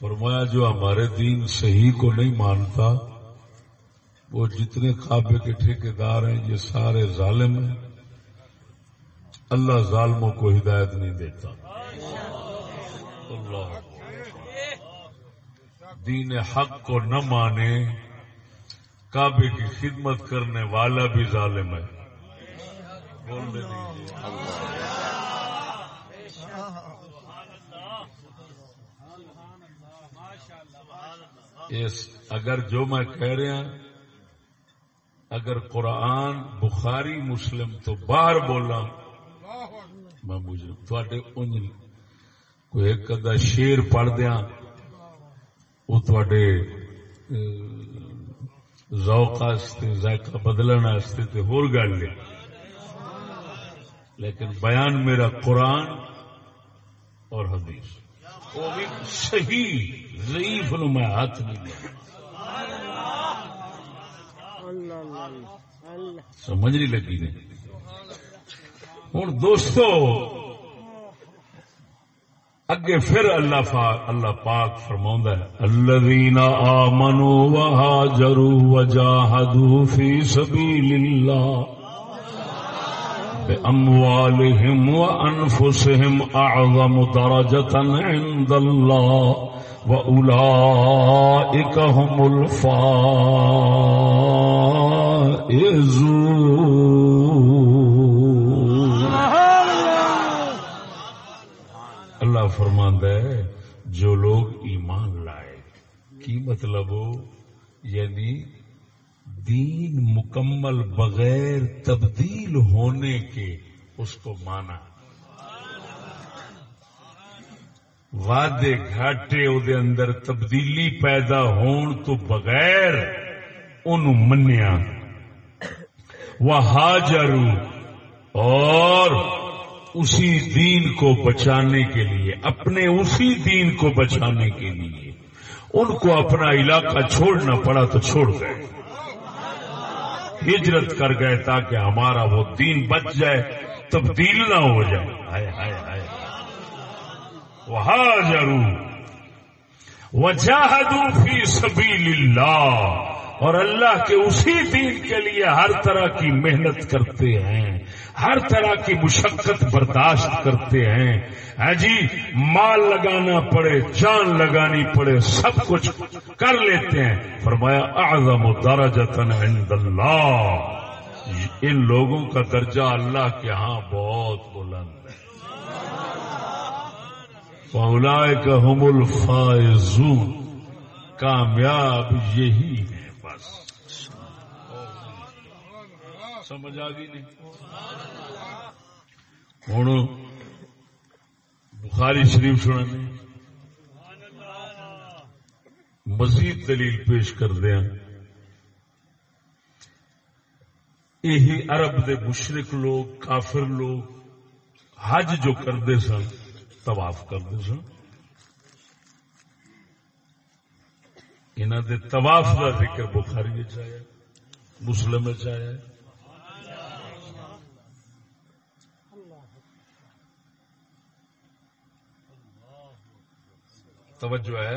فرمایا جو ہمارے دین صحیح کو نہیں مانتا، وہ جتنے کعبے کے ٹھیکیدار ہیں، یہ سارے ظالم ہیں۔ اللہ ظالموں کو ہدایت نہیں دیتا۔ اللہ۔ دین حق کو نہ مانے، کعبے کی خدمت کرنے والا بھی ظالم ہے۔ اگر جو میں کہہ رہا اگر قرآن، بخاری، مسلم تو باہر بولا، میں مجھے تھوڑے کوئی ایک ادا شیر پڑھ دیا، وہ تھوڑے ذوق ذائقہ بدلنے ہور گل لے لیکن بیان میرا قرآن اور حدیث۔ وہ بھی صحیح ضعیف نو میں ہاتھ نہیں دیا سمجھ نہیں لگی نہیں ہوں دوستو، اگے پھر اللہ پاک اللہ پاک فرما ہے، الذین آمنوا وهاجروا وجاهدوا في سبيل الله بأموالهم وأنفسهم أعظم درجة عند الله وأولئك هم الفائزون. اللہ فرماند ہے جو لوگ ایمان لائے، کی مطلب ہو؟ یعنی دین مکمل بغیر تبدیل ہونے کے اس کو مانا۔ وعدے گھاٹے او دے اندر تبدیلی پیدا ہون تو بغیر ان منیا۔ وہ حاجرو اور اسی دین کو بچانے کے لیے، اپنے اسی دین کو بچانے کے لیے۔ ان کو اپنا علاقہ چھوڑنا پڑا تو چھوڑ گئے۔ ہجرت کر گئے تاکہ ہمارا وہ دین بچ جائے، تبدیل نہ ہو جائے۔ ہائے ہائے ہائے۔ وہ ضرور وجاہدوا فی سبیل اللہ۔ اور اللہ کے اسی دین کے لیے ہر طرح کی محنت کرتے ہیں، ہر طرح کی مشقت برداشت کرتے ہیں۔ ہاں جی مال لگانا پڑے، جان لگانی پڑے، سب کچھ کر لیتے ہیں۔ فرمایا، اعظم درجتن عند اللہ۔ ان لوگوں کا درجہ اللہ کے ہاں بہت بلند ہے۔ کا ہم الفائزون۔ کامیاب یہی ہے بس سمجھ آ گئی نہیں۔ ہوں بخاری شریف سننے مزید دلیل پیش کر دیا یہی عرب دے مشرق لوگ، کافر لوگ حج جو کرتے سن، طواف کرتے سن۔ انہوں دے طواف کا ذکر بخاری چیا مسلم چیا توجہ ہے۔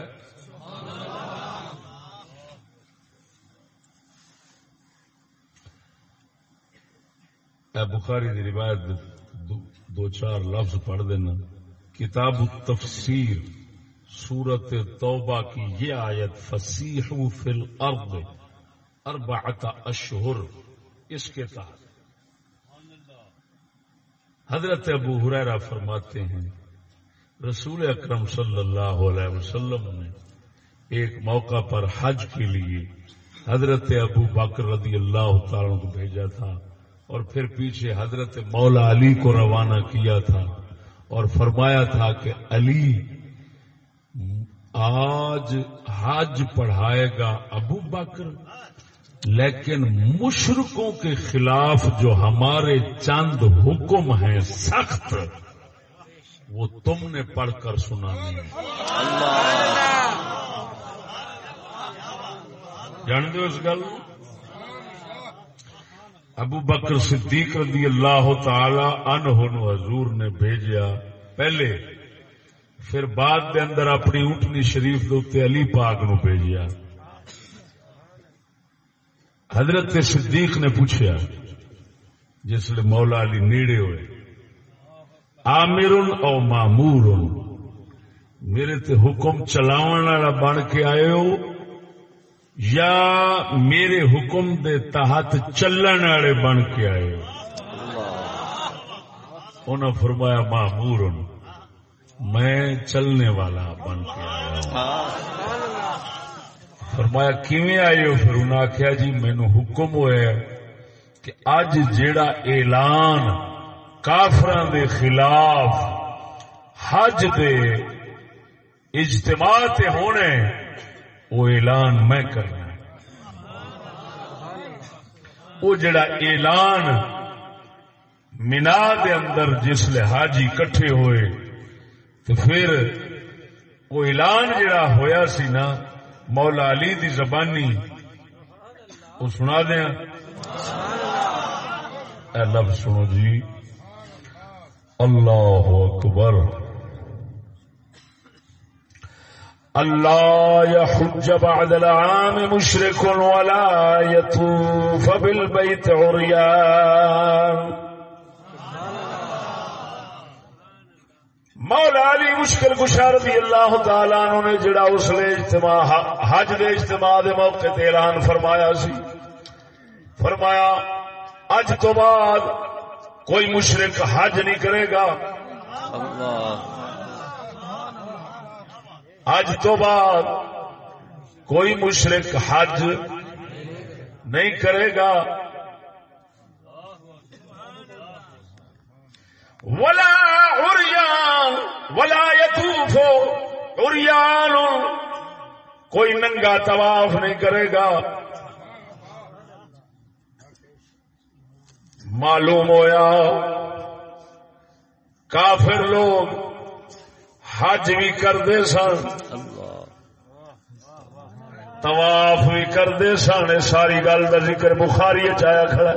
اے بخاری دی روایت دو چار لفظ پڑھ دینا کتاب التفسیر، سورت توبہ کی یہ آیت، فسیح فی الارض اربعت اشہر۔ اس کے تحت۔ حضرت ابو حریرہ فرماتے ہیں رسول اکرم صلی اللہ علیہ وسلم نے ایک موقع پر حج کے لیے حضرت ابو بکر رضی اللہ تعالیٰ کو بھیجا تھا اور پھر پیچھے حضرت مولا علی کو روانہ کیا تھا اور فرمایا تھا کہ علی، آج حج پڑھائے گا ابو بکر، لیکن مشرقوں کے خلاف جو ہمارے چند حکم ہیں سخت۔ وہ تم نے پڑھ کر سنا جان دو اس گل؟ ابو بکر صدیق رضی اللہ تعالی عنہ حضور نے بھیجا پہلے پھر بعد دے اندر اپنی اٹھنی شریف دے علی پاک نو بھیجیا۔ حضرت صدیق نے پوچھا جس لیے مولا علی نیڑے ہوئے۔ آمر او معمور میرے تے حکم چلاون والا بن کے آئے ہو یا میرے حکم دے تحت چلن والے بن کے آئے ہو۔ انہوں فرمایا معمور میں چلنے والا بن کے آیا ہوں۔ فرمایا کیویں آئے ہو؟ پھر انہیں آخیا جی مینو حکم ہوا کہ اج جیڑا اعلان کافران دے خلاف حج دے اجتماع تے ہونے، وہ اعلان میں کرنا وہ جڑا اعلان مینا دے اندر جس لے حاجی کٹھے ہوئے، تو پھر وہ اعلان جڑا ہویا سی نا، مولا علی دی زبانی، وہ سنا دیا۔ اے لفظ سنو جی۔ اللہ اکبر۔ اللہ يحج بعد العام مشرك ولا يطوف بالبيت عريان مولا علی مشکل گشار رضی اللہ تعالیٰ عنہ نے جڑا اس لے اجتماع، حج دے اجتماع دے موقع تے اعلان فرمایا سی۔ فرمایا، اج تو بعد کوئی مشرق حج نہیں کرے گا۔ اج تو بعد کوئی مشرق حج نہیں کرے گا۔ ولا عریان، ولا یتوف عریان، کوئی ننگا طواف نہیں کرے گا۔ معلوم ہویا کافر لوگ حج بھی کرتے سن، طواف بھی کرتے سن ساری گل کا ذکر بخاری چایا کھڑا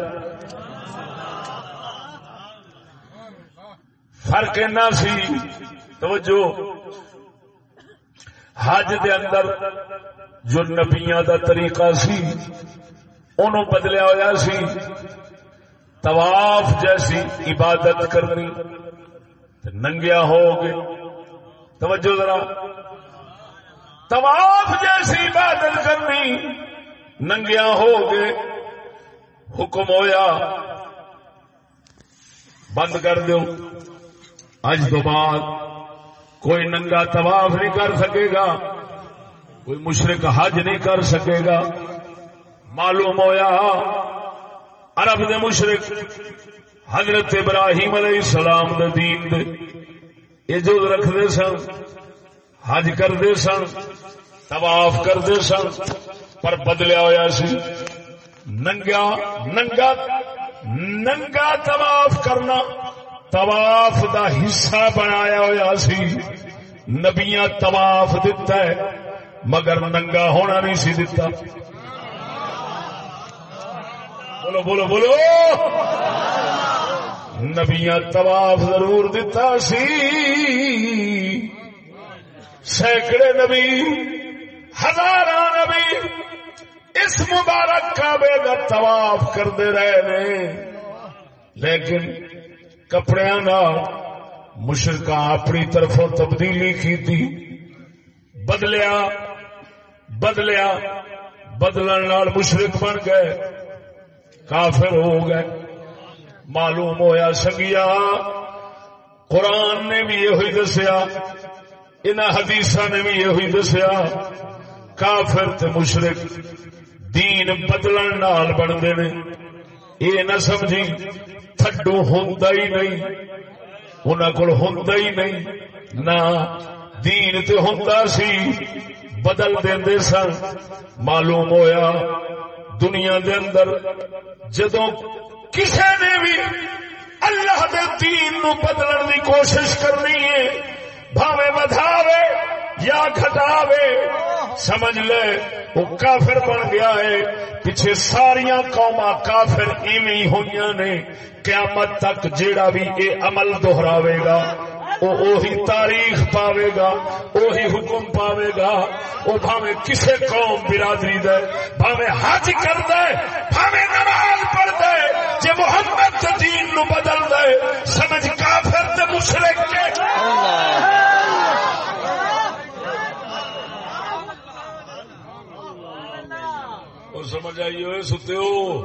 فرق اینا سی، توجہ، حج دے اندر جو نبیاں دا طریقہ سی انہوں بدلیا ہوا سی۔ طواف جیسی عبادت کرنی ننگیا ہو گئے توجہ ذرا۔ طواف جیسی عبادت کرنی، ننگیا ہو گئے حکم ہویا۔ بند کر دو اج تو بعد کوئی ننگا طواف نہیں کر سکے گا، کوئی مشرق حج نہیں کر سکے گا۔ معلوم ہویا۔ عرب دے مشرق، حضرت ابراہیم علیہ السلام دے دین دے۔ عزت رکھتے سن، حج کرتے سن، طواف کرتے سن، پر بدلیا ہوا سی۔ ننگا ننگا ننگا طواف کرنا، طواف دا حصہ بنایا ہوا سی۔ نبیاں طواف دتا ہے، مگر ننگا ہونا نہیں سی دتا۔ بولو بولو بولو۔ نبیاں طواف ضرور دتا سی۔ سینکڑے نبی ہزار نبی اس مبارک کعبے کا طواف کرتے رہے نے۔ لیکن کپڑے مشرق اپنی طرفوں تبدیلی کی تھی بدلیا بدلیا بدلن مشرق بن گئے۔ کافر ہو گئے۔ معلوم ہویا سنگیا، قرآن نے بھی یہ دسیا ان حدیث نے بھی یہ دسیا، کافر تے مشرق دین بدلن نال بنتے نے۔ یہ نہ سمجھی، تھڈو ہوں ہی نہیں۔ ان کو ہی نہیں۔ نہ دین تے ہوں سی، بدل دے سن۔ معلوم ہویا دنیا دے اندر جدو کسی نے بھی اللہ دے دین نو بدلن دی کوشش کرنی ہے، بھاوے بدھاوے یا گھٹاوے، سمجھ لے، وہ کافر بن گیا ہے۔ پیچھے ساریا قوما کافر ایویں ہوئی نے، قیامت تک جیڑا بھی یہ عمل دوہراوے گا اوہی تاریخ پاوے گا، اوہی حکم پاوے گا۔ وہ بھاوے کسے قوم برادری دے بھاوے حج کر دے بھاوے نماز پڑھ دے جے محمد دین نو بدل دے، سمجھ کافر تے مشرک کے۔ اللہ۔ سمجھ آئی ہوئے ستے ہو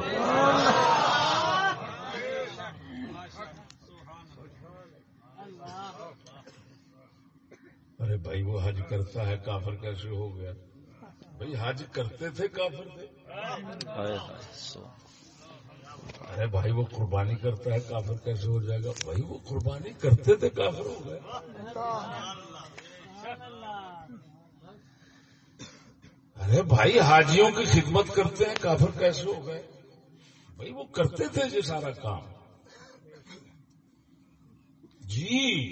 ارے بھائی وہ حج کرتا ہے کافر کیسے ہو گیا بھائی حج کرتے تھے کافر تھے ارے بھائی وہ قربانی کرتا ہے کافر کیسے ہو جائے گا بھائی وہ قربانی کرتے تھے کافر ہو گئے ارے بھائی، حاجیوں کی خدمت کرتے ہیں، کافر کیسے ہو گئے؟ بھائی، وہ کرتے تھے یہ سارا کام۔ جی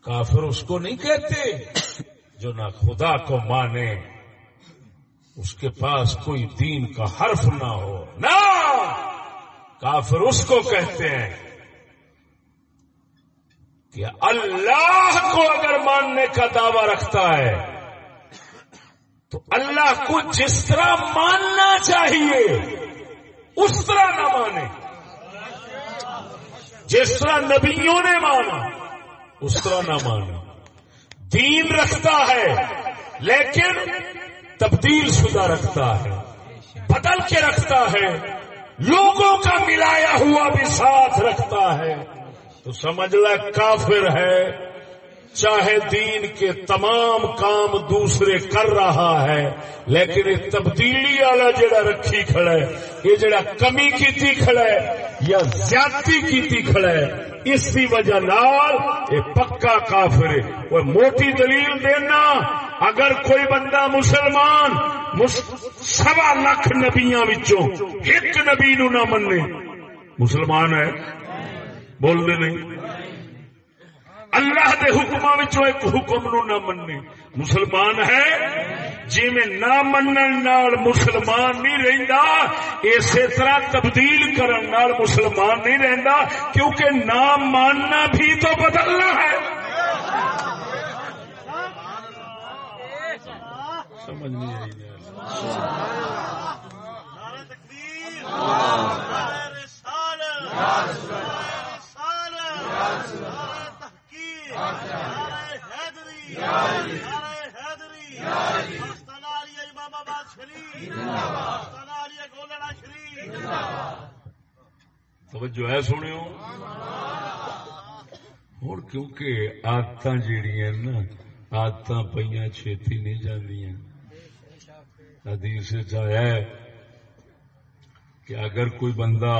کافر اس کو نہیں کہتے جو نہ خدا کو مانے۔ اس کے پاس کوئی دین کا حرف نہ ہو۔ نہ! کافر اس کو کہتے ہیں کہ اللہ کو اگر ماننے کا دعوی رکھتا ہے تو اللہ کو جس طرح ماننا چاہیے، اس طرح نہ مانے۔ جس طرح نبیوں نے مانا، اس طرح نہ مانے۔ دین رکھتا ہے، لیکن تبدیل شدہ رکھتا ہے، بدل کے رکھتا ہے۔ لوگوں کا ملایا ہوا بھی ساتھ رکھتا ہے۔ تو سمجھ لے کافر ہے۔ چاہے دین کے تمام کام دوسرے کر رہا ہے، لیکن یہ تبدیلی والا جڑا رکھی کھڑا ہے، یہ جڑا کمی کیتی کھڑا ہے یا زیادتی کیتی کھڑا ہے اس کی وجہ نال یہ پکا کافر ہے۔ موٹی دلیل دینا، اگر کوئی بندہ مسلمان سوا لاکھ نبیاں وچوں ایک نبی نو نہ مننے، مسلمان ہے؟ بول دے نہیں؟ اللہ دے حکم ایک حکم نو نہ مننے مسلمان ہے؟ جی میں نہ منن نال مسلمان نہیں رہندا، اسی طرح تبدیل کرن نال مسلمان نہیں رہندا، کیونکہ نہ ماننا بھی تو بدلنا ہے۔ سمجھ نہیں آئی۔ توجہ ہے سنو ہوں کیونکہ آدت جہیا نا آدت پہ چھتی نہیں جاندیاں۔ حدیث کہ اگر کوئی بندہ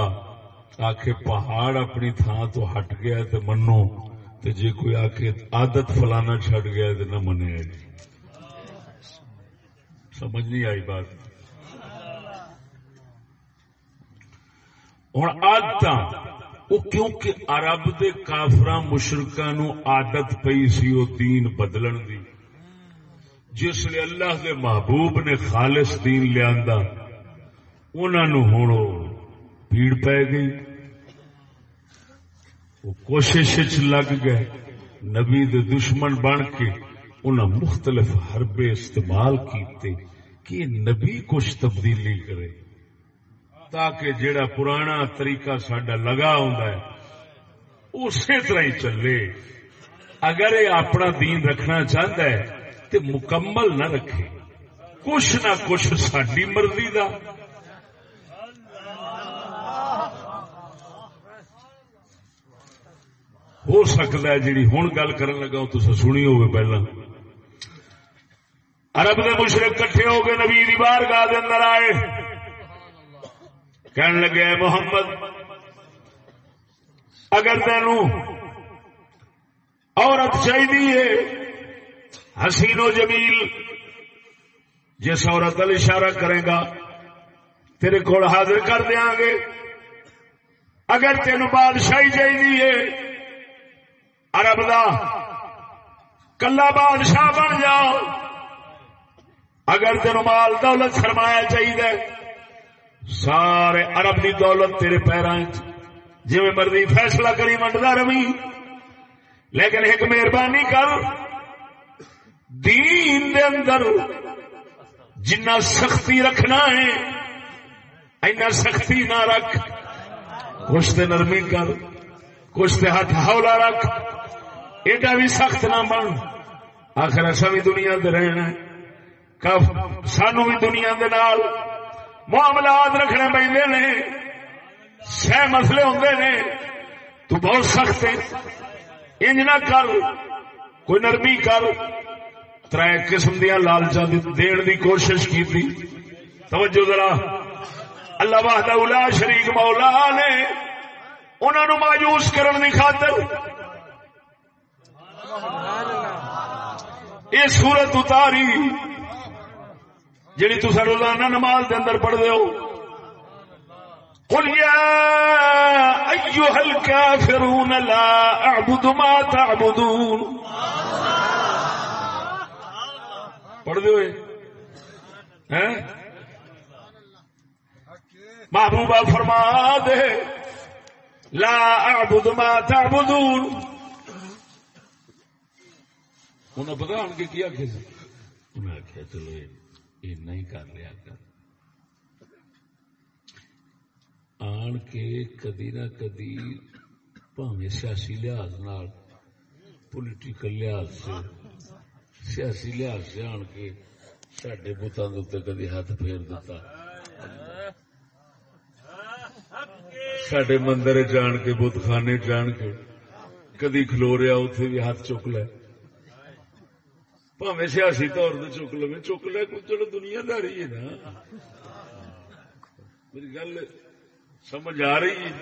آخ پہاڑ اپنی تھان تو ہٹ گیا تو منو تو جی کوئی آ کے آدت فلانا چڈ گیا تو نہ منیا جی۔ سمجھ نہیں آئی بات۔ ہوں آدت وہ کیونکہ عرب دے کافر مشرقہ نو عادت پئی سی وہ دین بدلن دی۔ جس لیے اللہ دے محبوب نے خالص دین لیا انہوں پیڑ پی گئی۔ وہ کوشش لگ گئے۔ نبی دے دشمن بن کے انہیں مختلف حربے استعمال کیتے کہ نبی کچھ تبدیلی کرے۔ تاکہ جڑا پرانا طریقہ سڈا لگا ہے، اسی طرح ہی چلے۔ اگر یہ اپنا دین رکھنا چاہتا ہے تو مکمل نہ رکھے۔ کچھ نہ کچھ ساری مرضی کا ہو سکتا ہے جی ہوں گل کر لگا تو سنی ہوگی پہلا۔ ارب کے مشرق کٹھے ہو گئے، نبی دی بار گاہ اندر آئے۔ کہن لگے محمد، اگر تین عورت چاہیے حسین و جمیل، جس عورت اشارہ کرے گا، تیرے کو حاضر کر دیا گے۔ اگر تین بادشاہی چاہیے ارب دا کلا بادشاہ بن جاؤ۔ اگر تین مال دولت سرمایا چاہیے سارے ارب دی دولت تیرے پیروں جی مرضی فیصلہ کری منڈا روی لیکن ایک مہربانی کر، دین دے اندر جنا سختی رکھنا ہے، اینا سختی نہ رکھ۔ کچھ نرمی کر، کچھ ہاتھ ہولا رکھ۔ ایڈا بھی سخت نہ بن۔ آخر ایسا بھی دنیا دے رہنا سانو بھی دنیا دے نال معاملات رکھنے پہ نے۔ سہ مسلے ہوں نے۔ تو بہت سخت ہے۔ انج نہ کر۔ کوئی نرمی کر۔ تر قسم دیا لالچا دین دی کوشش کی تھی توجہ ذرا۔ اللہ واہدہ شریک مولا نے۔ انہوں مایوس کرنے کی خاطر یہ سورت اتاری جی تصا روزانہ نماز کے اندر پڑھ دو قل الكافرون لا أعبد ما تعبدون۔ پڑھ دو محبوبہ فرما دے۔ لا اعبد ما تعبدون۔ انہیں پتا ان کے کیا آخیا انہیں آخیا چلو یہ نہیں کر لیا کر۔ آن کے کدی نہ کدی پاوے سیاسی لحاظ پولیٹیکل لحاظ سے، سیاسی لحاظ سے آن کے سڈے بتان کدی ہاتھ پھیر دیتا سڈے مندر جان کے بت خانے جان کے، کدی کھلو رہا اتنے بھی ہاتھ چک لے۔ پاوے سیاسی طور سے چک لو چک لے چلو دنیا داری ہے نا میری گل سمجھ آ رہی ہے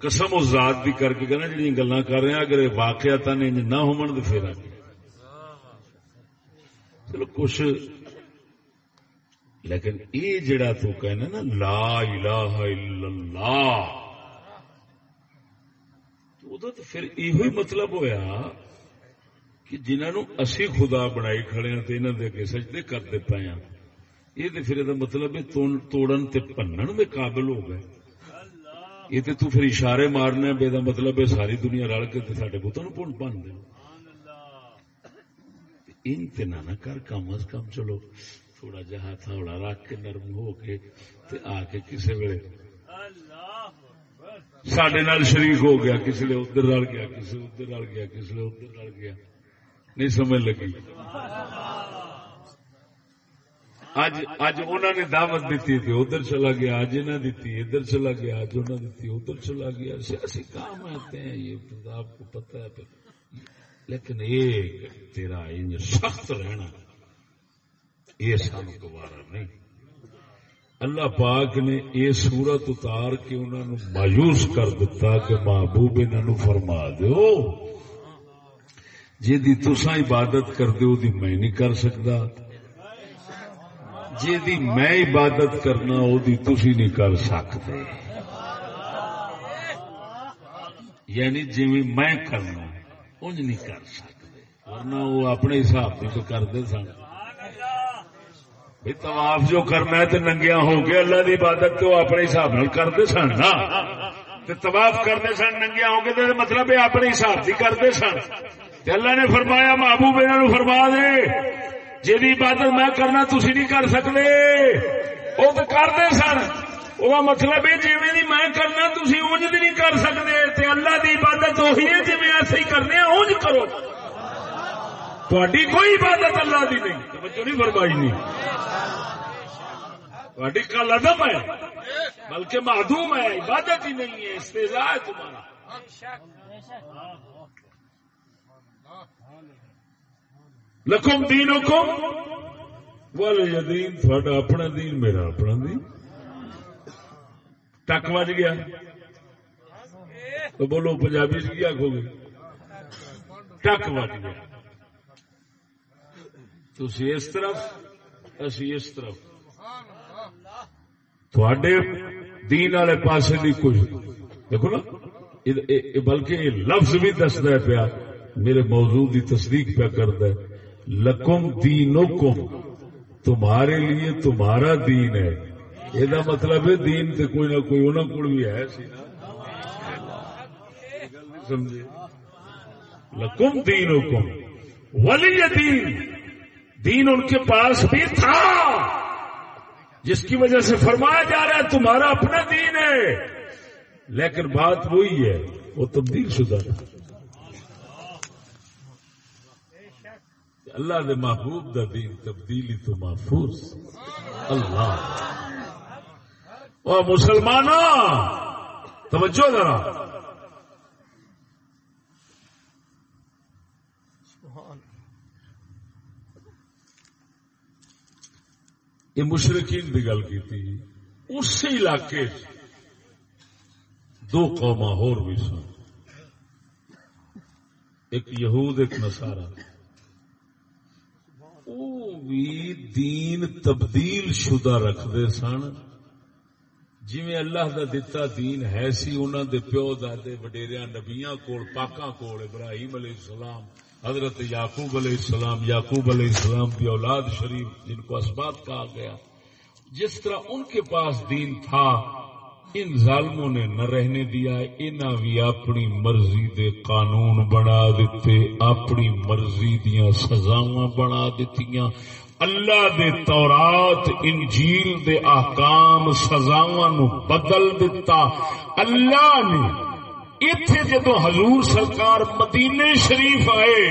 قسم اس ذات بھی کر کے کہنا جی گلا کر رہے ہیں اگر واقعات نہ ہو پھر چلو کچھ لیکن یہ جڑا تو کہنا نا لا الہ الا اللہ تو پھر یہ مطلب ہویا کہ جنہوں اسی خدا بنائی کھڑے ہیں تو انہوں نے اگے سجدے کرتے پے ہیں یہ تو پھر یہ مطلب توڑن تے پنن دے قابل ہو گئے یہ تو تو پھر اشارے مارنے بے دا مطلب ہے ساری دنیا رل کے سارے بتوں پن بن دے ان تے نہ کر کم از کم چلو تھوڑا جہا ہاتھ ہوڑا رکھ کے نرم ہو کے تے آ کے کسی ویلے سڈے نال شریک ہو گیا کسی نے ادھر رل گیا کسی ادھر رل گیا کسی نے ادھر رل گیا۔ نہیں سمجھ لگی۔ اج اج انہوں نے دعوت دیتی تھی، ادھر چلا گیا اج انہیں دیتی ادھر چلا گیا اج انہیں دیتی ادھر چلا گیا۔ سیاسی کام آتے ہیں یہ آپ کو پتہ ہے لیکن یہ تیرا سخت رہنا، یہ سانو گوارا نہیں۔ اللہ پاک نے یہ سورت اتار کے انہوں نے مایوس کر دیتا کہ محبوب انہوں فرما دو جی تسا عبادت کر دو دی میں نہیں کر سکتا جی میں عبادت کرنا وہ تھی نہیں کر سکتے یعنی جی میں کرنا انج نہیں کر سکتے ورنہ وہ اپنے حساب سے تو کرتے سن۔ طواف جو کرنا ہے تو ننگیا ہو کے اللہ کی عبادت تو اپنے حساب سے کرتے سن نا۔ طواف کرتے سن ننگیا ہو کے مطلب یہ اپنے حساب سے کرتے سن۔ اللہ نے فرمایا، محبوب انہوں فرما دے جی عبادت میں کرنا تھی نہیں کر سکتے وہ تو کرتے سن۔ وہ مطلب ہے جی میں کرنا تھی اونج نہیں کر سکتے۔ اللہ کی عبادت وہی ہے جی ایسے ہی کرنے اونج کرو۔ تھی کوئی عبادت اللہ کی نہیں، توجہ نہیں فرمائی نہیں۔ تھی کل ادب ہے، بلکہ معدوم ہے، عبادت ہی نہیں ہے استضاء ہے تمہارا۔ لکھم دین حکم بول دین تھوڑا اپنا دین، میرا اپنا دین۔ ٹک بج گیا۔ تو بولو پنجابی سے کیا آخو گے؟ ٹک بج گیا۔ تھی اس طرف، اسی اس طرف۔ تھوڑے دین والے پاسے کی کچھ دیکھو نا بلکہ یہ لفظ بھی دستا ہے پیا، میرے موضوع کی تصدیق پیا کرتا ہے۔ لکم دینکم، تمہارے لیے تمہارا دین ہے۔ یہ مطلب ہے دین تے کوئی نہ کوئی انہوں کو بھی ہے سمجھے؟ لکم دینکم، ولی دین۔ دین ان کے پاس بھی تھا۔ جس کی وجہ سے فرمایا جا رہا ہے، تمہارا اپنا دین ہے۔ لیکن بات وہی ہے، وہ تبدیل شدہ تھا اللہ دے محبوب دا دین تبدیلی تو محفوظ۔ اللہ۔ اور مسلمان توجہ ذرا۔ یہ مشرقین کی گل کی تھی اسی علاقے دو قوما ہور بھی سن۔ ایک یہود، ایک نسارا بھی دین تبدیل شدہ رکھتے سن۔ جی اللہ دا دتا دین ہے سی انہوں دے پیو دے وڈیریا نبیا کول، پاکاں کول، ابراہیم علیہ السلام۔ حضرت یعقوب علیہ السلام، یعقوب علیہ السلام کی اولاد شریف جن کو اسباب کہا گیا، جس طرح ان کے پاس دین تھا، ان ظالموں نے نہ رہنے دیا، انہاں بھی اپنی مرضی دے قانون بنا دیتے، اپنی مرضی دیا سزاواں بنا دیتیاں۔ اللہ دے تورات، انجیل دے احکام سزاواں نو بدل دیتا۔ اللہ نے ایتھے جدو حضور سرکار مدینے شریف آئے،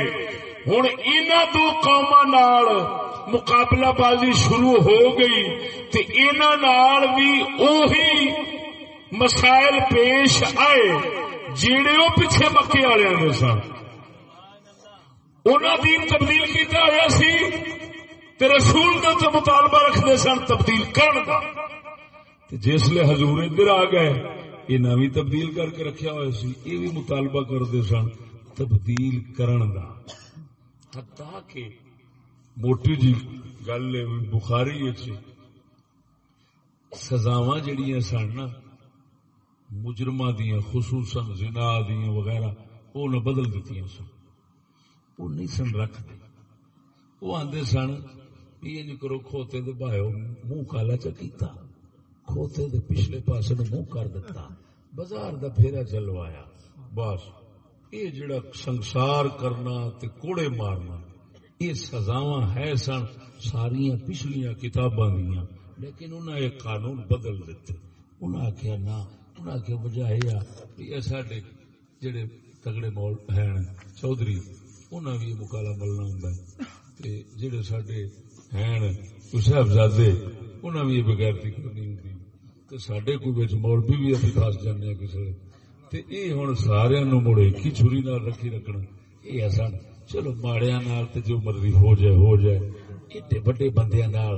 ہن انہاں دو قوماں نال مقابلہ بازی شروع ہو گئی تے نال بھی اوہی مسائل پیش آئے جیڑے وہ پیچھے مکے والے نے سن۔ انہوں دین تبدیل کیتا ہوا سی تے رسول کا تو مطالبہ رکھتے سن تبدیل کرن کا جس لیے حضور ادھر آ گئے یہ نوی تبدیل کر کے رکھیا ہوا سی، یہ بھی مطالبہ کرتے سن، تبدیل کرن دا۔ حتیٰ کہ موٹی جی گل بخاری سزاواں جڑیاں سن نا مجرم دیا خصوصاً زنا دیا وغیرہ، وہ نہ بدل دیتی سن۔ وہ نہیں سن رکھتے۔ وہ آدھے سن، یہ کرو کھوتے دے بھائی منہ کالا چکیتا کھوتے دے پچھلے پاس منہ کر دیتا بازار دا پھیرا چلوایا بس یہ جڑا سنسار کرنا تے کوڑے مارنا۔ یہ سزاواں ہے سن ساریا پچھلیاں کتاباں دیا لیکن انہیں یہ قانون بدل دیتے انہیں آخیا نہ، انہاں کے بجائے یہ ساڈے جڑے تگڑے مول ہیں، چودھری، انہاں بھی مکالا ملنا ہوں تے جڑے ساڈے ہیں صاحبزادے انہاں بھی بغیر کرنی ہوں تے ساڈے کوئی بچ مولوی بھی ابھی خاص جانے کسی تے یہ ہوں سارے نو مڑ ایک ہی چھری نال رکھی رکھنا۔ یہ ایسا چلو ماڑیا نال تے جو مرضی ہو جائے ہو جائے۔ ایڈے بڑے بندیاں نال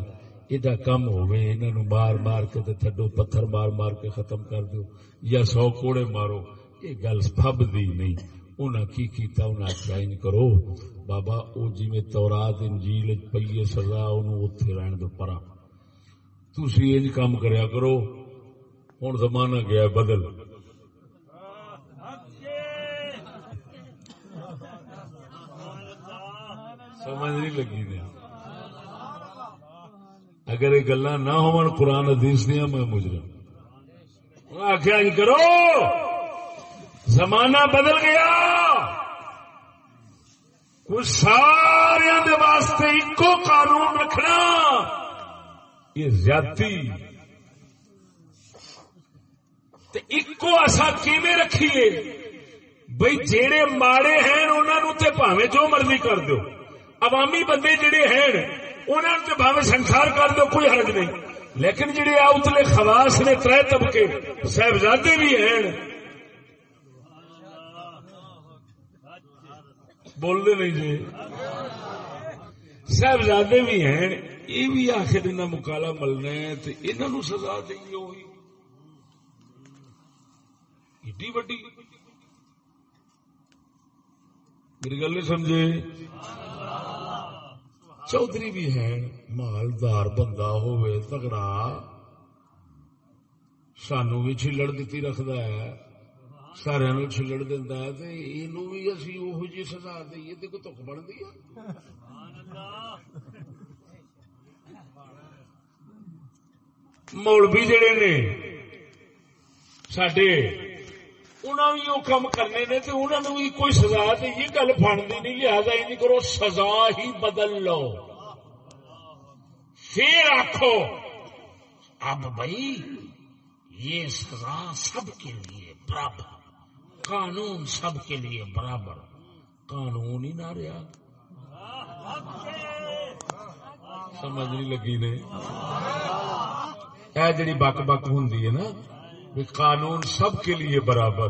ایڈا کم ہوئے انہوں مار مار کے تھڈو پتھر مار مار کے ختم کر دو یا سو کوڑے مارو۔ یہ گل فب دی نہیں۔ انہیں کی کیتا انہیں آخیا ان کرو۔ بابا، او جی میں تورات، انجیل پیے سزا انہوں اتنے رہن دو پرا۔ تھی انج کام کریا کرو۔ ہوں زمانہ گیا بدل۔ سمجھ نہیں لگی دیا اگر یہ گلا نہ ہو قرآن حدیث دیا میں مجرم۔ آخیا کرو۔ زمانہ بدل گیا۔ کچھ سارے واسطے ایکو قانون رکھنا۔ یہ زیادتی تے ایکو اصا کیویں رکھیے؟ بھائی جہے ماڑے ہیں انہوں تے پاوے جو مرضی کر دو عوامی بندے جڑے ہیں انہوں تے پاوے سنسار کر دو کوئی حرج نہیں۔ لیکن جڑے آؤتلے خواص نے تر طبقے، صاحبزادے بھی ہیں۔ بولتے نہیں جی۔ صاحبزادے بھی ہیں۔ یہ بھی آخر انہیں مکالا ملنا ہے تو انہوں سزا دیں وہی ایڈی وڈی میری گل نہیں سمجھے چودھری بھی ہے مالدار بندہ ہوئے تگڑا سانو بھی چلڑ دیتی رکھد ہے سارا نو چلڑ دینا ہے تو یہ بھی اسی وہ جی سزا دئیے تو تک بنتی ہے مولوی جڑے نے سڈے انہوں بھی وہ کام کرنے نے تو انہوں نے بھی کوئی سزا تو یہ گل بنتی نہیں، لہذا یہ کرو سزا ہی بدل لو۔ پھر آخو اب بھائی یہ سزا سب کے لیے برابر، قانون سب کے لیے برابر۔ قانون ہی نہ رہا۔ سمجھ نہیں لگی نے۔ یہ جڑی بک بک ہوں نا قانون سب کے لیے برابر۔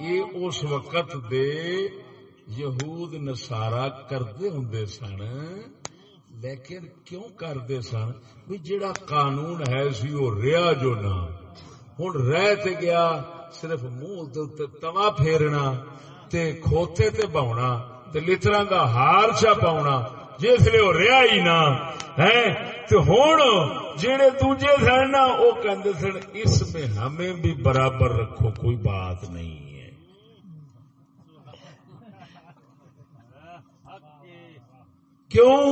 یہ اس وقت دے یہود نسارا کرتے ہوں سن، لیکن کیوں کرتے سن؟ بھی جڑا قانون ہے سی وہ رہا جو نہ ہوں رہ تے گیا، صرف منہ توا پھیرنا، تے کھوتے تے باؤنا، تے لطرا کا ہار چا پاؤنا۔ جس لیے وہ رہا ہی نہ ہوں جڑے دوجے سن نا وہ کہتے سن، اس میں ہمیں بھی برابر رکھو، کوئی بات نہیں ہے۔ کیوں؟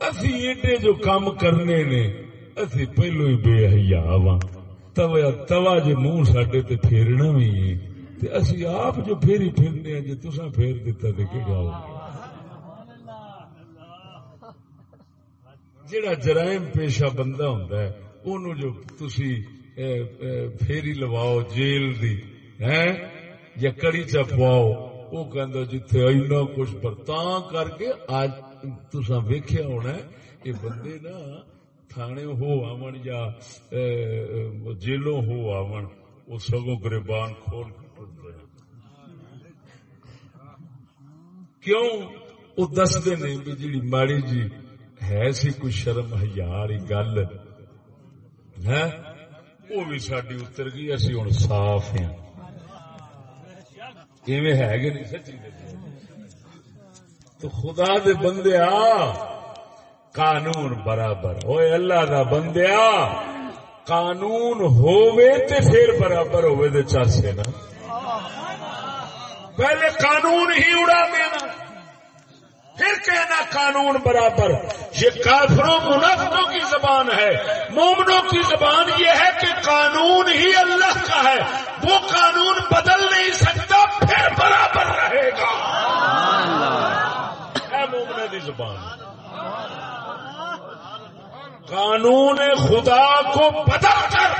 اسی ایڈے جو کام کرنے نے، اسی پہلو ہی بے حیا وا توا توا جی منہ سڈے تے پھیرنا بھی ہے اسی آپ جو پھیری پھرنے جی تسا پھیر دیتا تو کیا گاؤ جڑا جرائم پیشہ بندہ ہوں جو تسی پھیری لواؤ، جیل دی یا کڑی چپواؤ وہ کہ جتھے اینا کچھ برتا کر کے آج تسا ویکیا ہونا یہ بندے نا تھانے ہو آون یا جیلوں ہو آون وہ سگوں گریبان کھول کے کیوں؟ وہ دستے نہیں بھی جی ماڑی جی ہے سی کوئی شرم ہزار گل ہے وہ بھی ساری اتر گئی اسی ہوں صاف ہیں ہے کہ نہیں سچی تو خدا دے بندے آ قانون برابر ہوئے اللہ دا بندیا قانون ہووے تے پھر برابر ہوئے دے چرسے نا پہلے قانون ہی اڑا دینا پھر کہنا قانون برابر۔ یہ کافروں، منافقوں کی زبان ہے۔ مومنوں کی زبان یہ ہے کہ قانون ہی اللہ کا ہے۔ وہ قانون بدل نہیں سکتا، پھر برابر رہے گا۔ ہے مومن کی زبان۔ قانون خدا کو بدل کر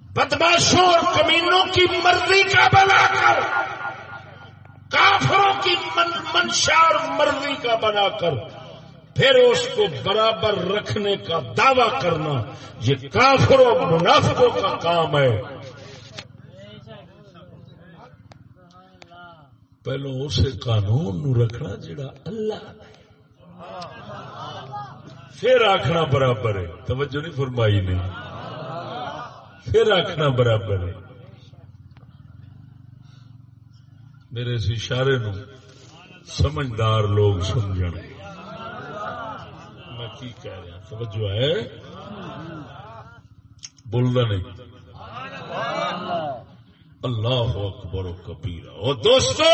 بدماشوں اور کمینوں کی مرضی کا بنا کر کافروں کی منشا اور مرضی کا بنا کر پھر اس کو برابر رکھنے کا دعوی کرنا یہ کافروں منافقوں کا کام ہے۔ پہلو اسے قانون نو رکھنا جڑا اللہ پھر آخنا برابر ہے۔ توجہ نہیں فرمائی نہیں پھر آخنا برابر ہے۔ میرے اس اشارے نو سمجھدار لوگ سمجھ میں کی کہہ رہے ہیں توجہ ہے؟ بولنا نہیں۔ اللہ اکبر و کبیرہ او دوستو،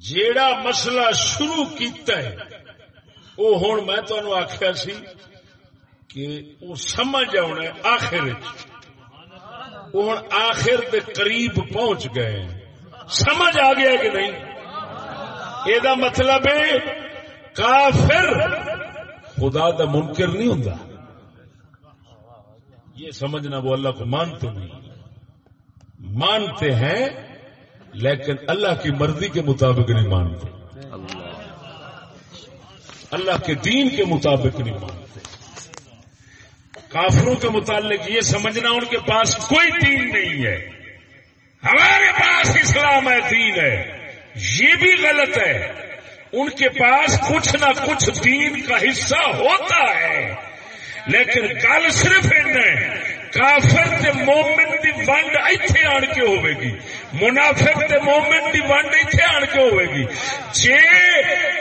جیڑا مسئلہ شروع کیتا ہے وہ ہوں میں تمہیں آخیا سی کہ وہ سمجھ آنا آخر چ ہوں آخر دے قریب پہنچ گئے۔ سمجھ آ گیا کہ نہیں؟ یہ مطلب ہے کافر خدا دا منکر نہیں ہوں یہ سمجھنا وہ اللہ کو مانتے نہیں۔ مانتے ہیں، لیکن اللہ کی مرضی کے مطابق نہیں مانتے۔ اللہ کے دین کے مطابق نہیں مانتے۔ کافروں کے متعلق یہ سمجھنا ان کے پاس کوئی دین نہیں ہے۔ ہمارے پاس اسلام ہے، دین ہے۔ یہ بھی غلط ہے۔ ان کے پاس کچھ نہ کچھ دین کا حصہ ہوتا ہے۔ لیکن گل صرف کافر تے مومن دی ونڈ ایتھے آن کے ہوے گی۔ منافق تے مومن دی ونڈ ایتھے آن کے ہوے گی۔ جے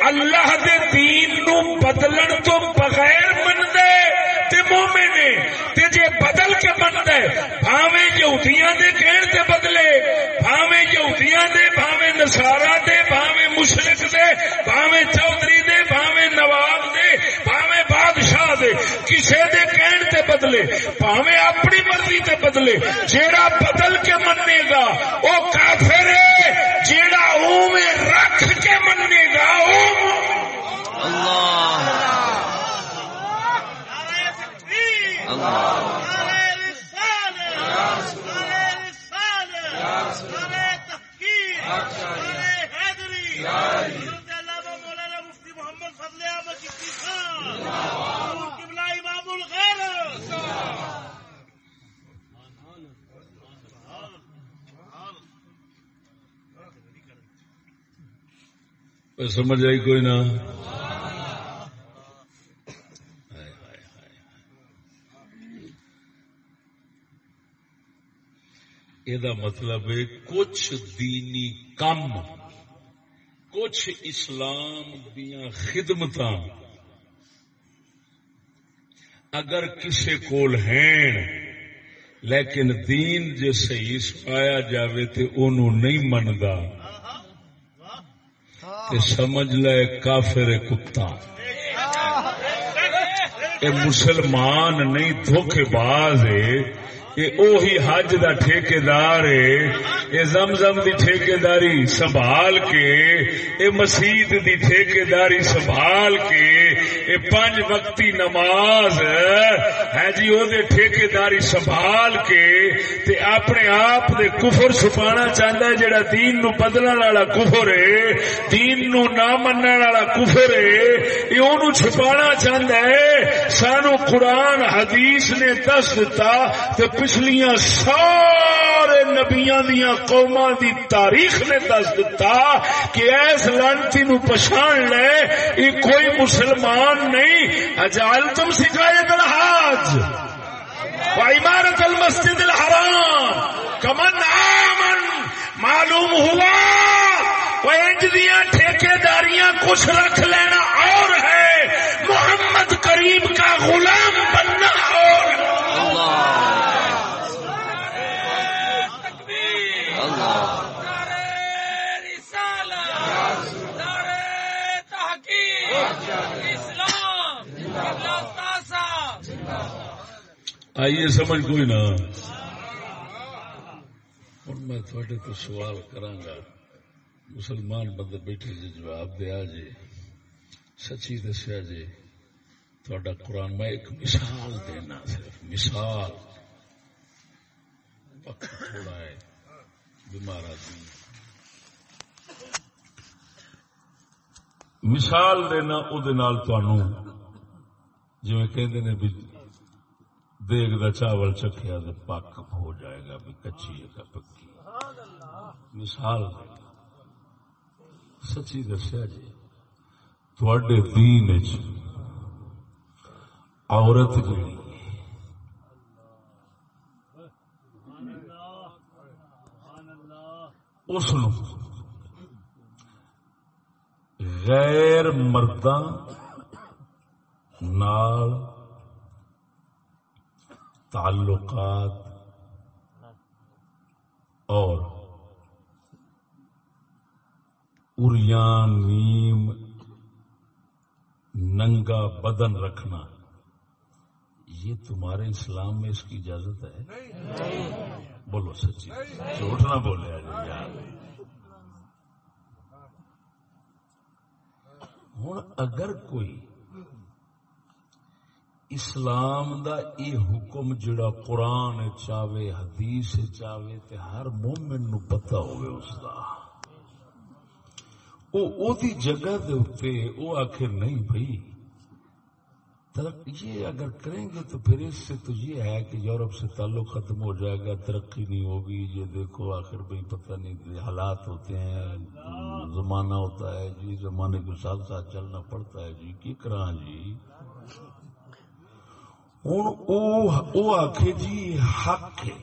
اللہ دے دین نو بدلن تو بغیر من دے تے مومن نے تے جے بدل کے من دے بھاویں یہودیاں دے کہن تے بدلے، بھاویں یہودیاں دے، بھاویں نصارا دے، بھاویں مشرک دے، بھاویں چودھری دے، بھاویں نواب دے، بھاویں بادشاہ دے، کسے دے کہن تے بدلے، بھاویں اپنی مرضی تے بدلے، جیڑا بدل کے مننے گا وہ کافر ہے جیڑا اوم رکھ کے مننے گا اللہ اللہ سمجھ آئی کوئی نہ۔ یہ مطلب ہے کچھ دینی کم، کچھ اسلام دیا خدمت اگر کسی کول ہیں، لیکن دین جی صحیح سکھایا جائے تو انہوں نہیں منگا۔ کہ سمجھ لے کافر کتا۔ اے مسلمان نہیں دھوکے باز ہے یہ اوہی حج دا ٹھیکیدار ہے یہ زمزم دی ٹھیکیداری سنبھال کے۔ یہ مسیت دی ٹھیکیداری سنبھال کے۔ پانچ وقتی نماز ہے۔ ہاں جی او دے سنبھال کے تے اپنے آپ دے کفر چھپانا چاہتا ہے، جڑا دین نو بدلن والا کفر ہے، دین نو نہ منن والا کفر ہے، یہ اونوں چھپانا چاہتا ہے۔ سانو قرآن، حدیث نے دس دتا تے پچھلیاں سارے نبیاں دیا قوما دی تاریخ نے دس دتا کہ ایس لانتی نو پچھان لے، یہ کوئی مسلمان نہیں اجال تم سکھائے الحاج عمارت المسجد الحرام کمن آمن معلوم ہوا دیا ٹھیکے داریاں کچھ رکھ لینا اور ہے محمد کریم کا غلام بننا اور اللہ۔ آئیے، سمجھ کوئی نہ۔ ہوں میں تھوڑے تو سوال کرانگا مسلمان بندے بیٹھے جی جواب دیا جی سچی دسیا جی تھوڑا قرآن میں ایک مثال دینا صرف۔ مثال۔ وقت تھوڑا ہے، بیمار آدمی۔ مثال دینا وہ جی کہ دیگ دا چاول چکھیا تو پک ہو جائے گا بھی کچی ہے پکی۔ مثال سچی دسیا جی تھوڑے دین عورت جی اس غیر مرداں نال تعلقات اور اریان نیم، ننگا بدن رکھنا۔ یہ تمہارے اسلام میں اس کی اجازت ہے؟ بولو سچی۔ جھوٹ نہ بولے یار ہوں اگر کوئی اسلام دا یہ حکم جڑا قرآن چاہے حدیث چاہے تے ہر مومن نو پتا ہوئے اس دا۔ او او دی جگہ دے اتے او آخر نہیں بھائی یہ اگر کریں گے تو پھر اس سے تو یہ ہے کہ یورپ سے تعلق ختم ہو جائے گا، ترقی نہیں ہوگی۔ یہ دیکھو، آخر بھائی پتہ نہیں حالات ہوتے ہیں، زمانہ ہوتا ہے۔ جی زمانے کے ساتھ ساتھ چلنا پڑتا ہے۔ جی کی کرا جی؟ ہوں آخ جی حق ہے۔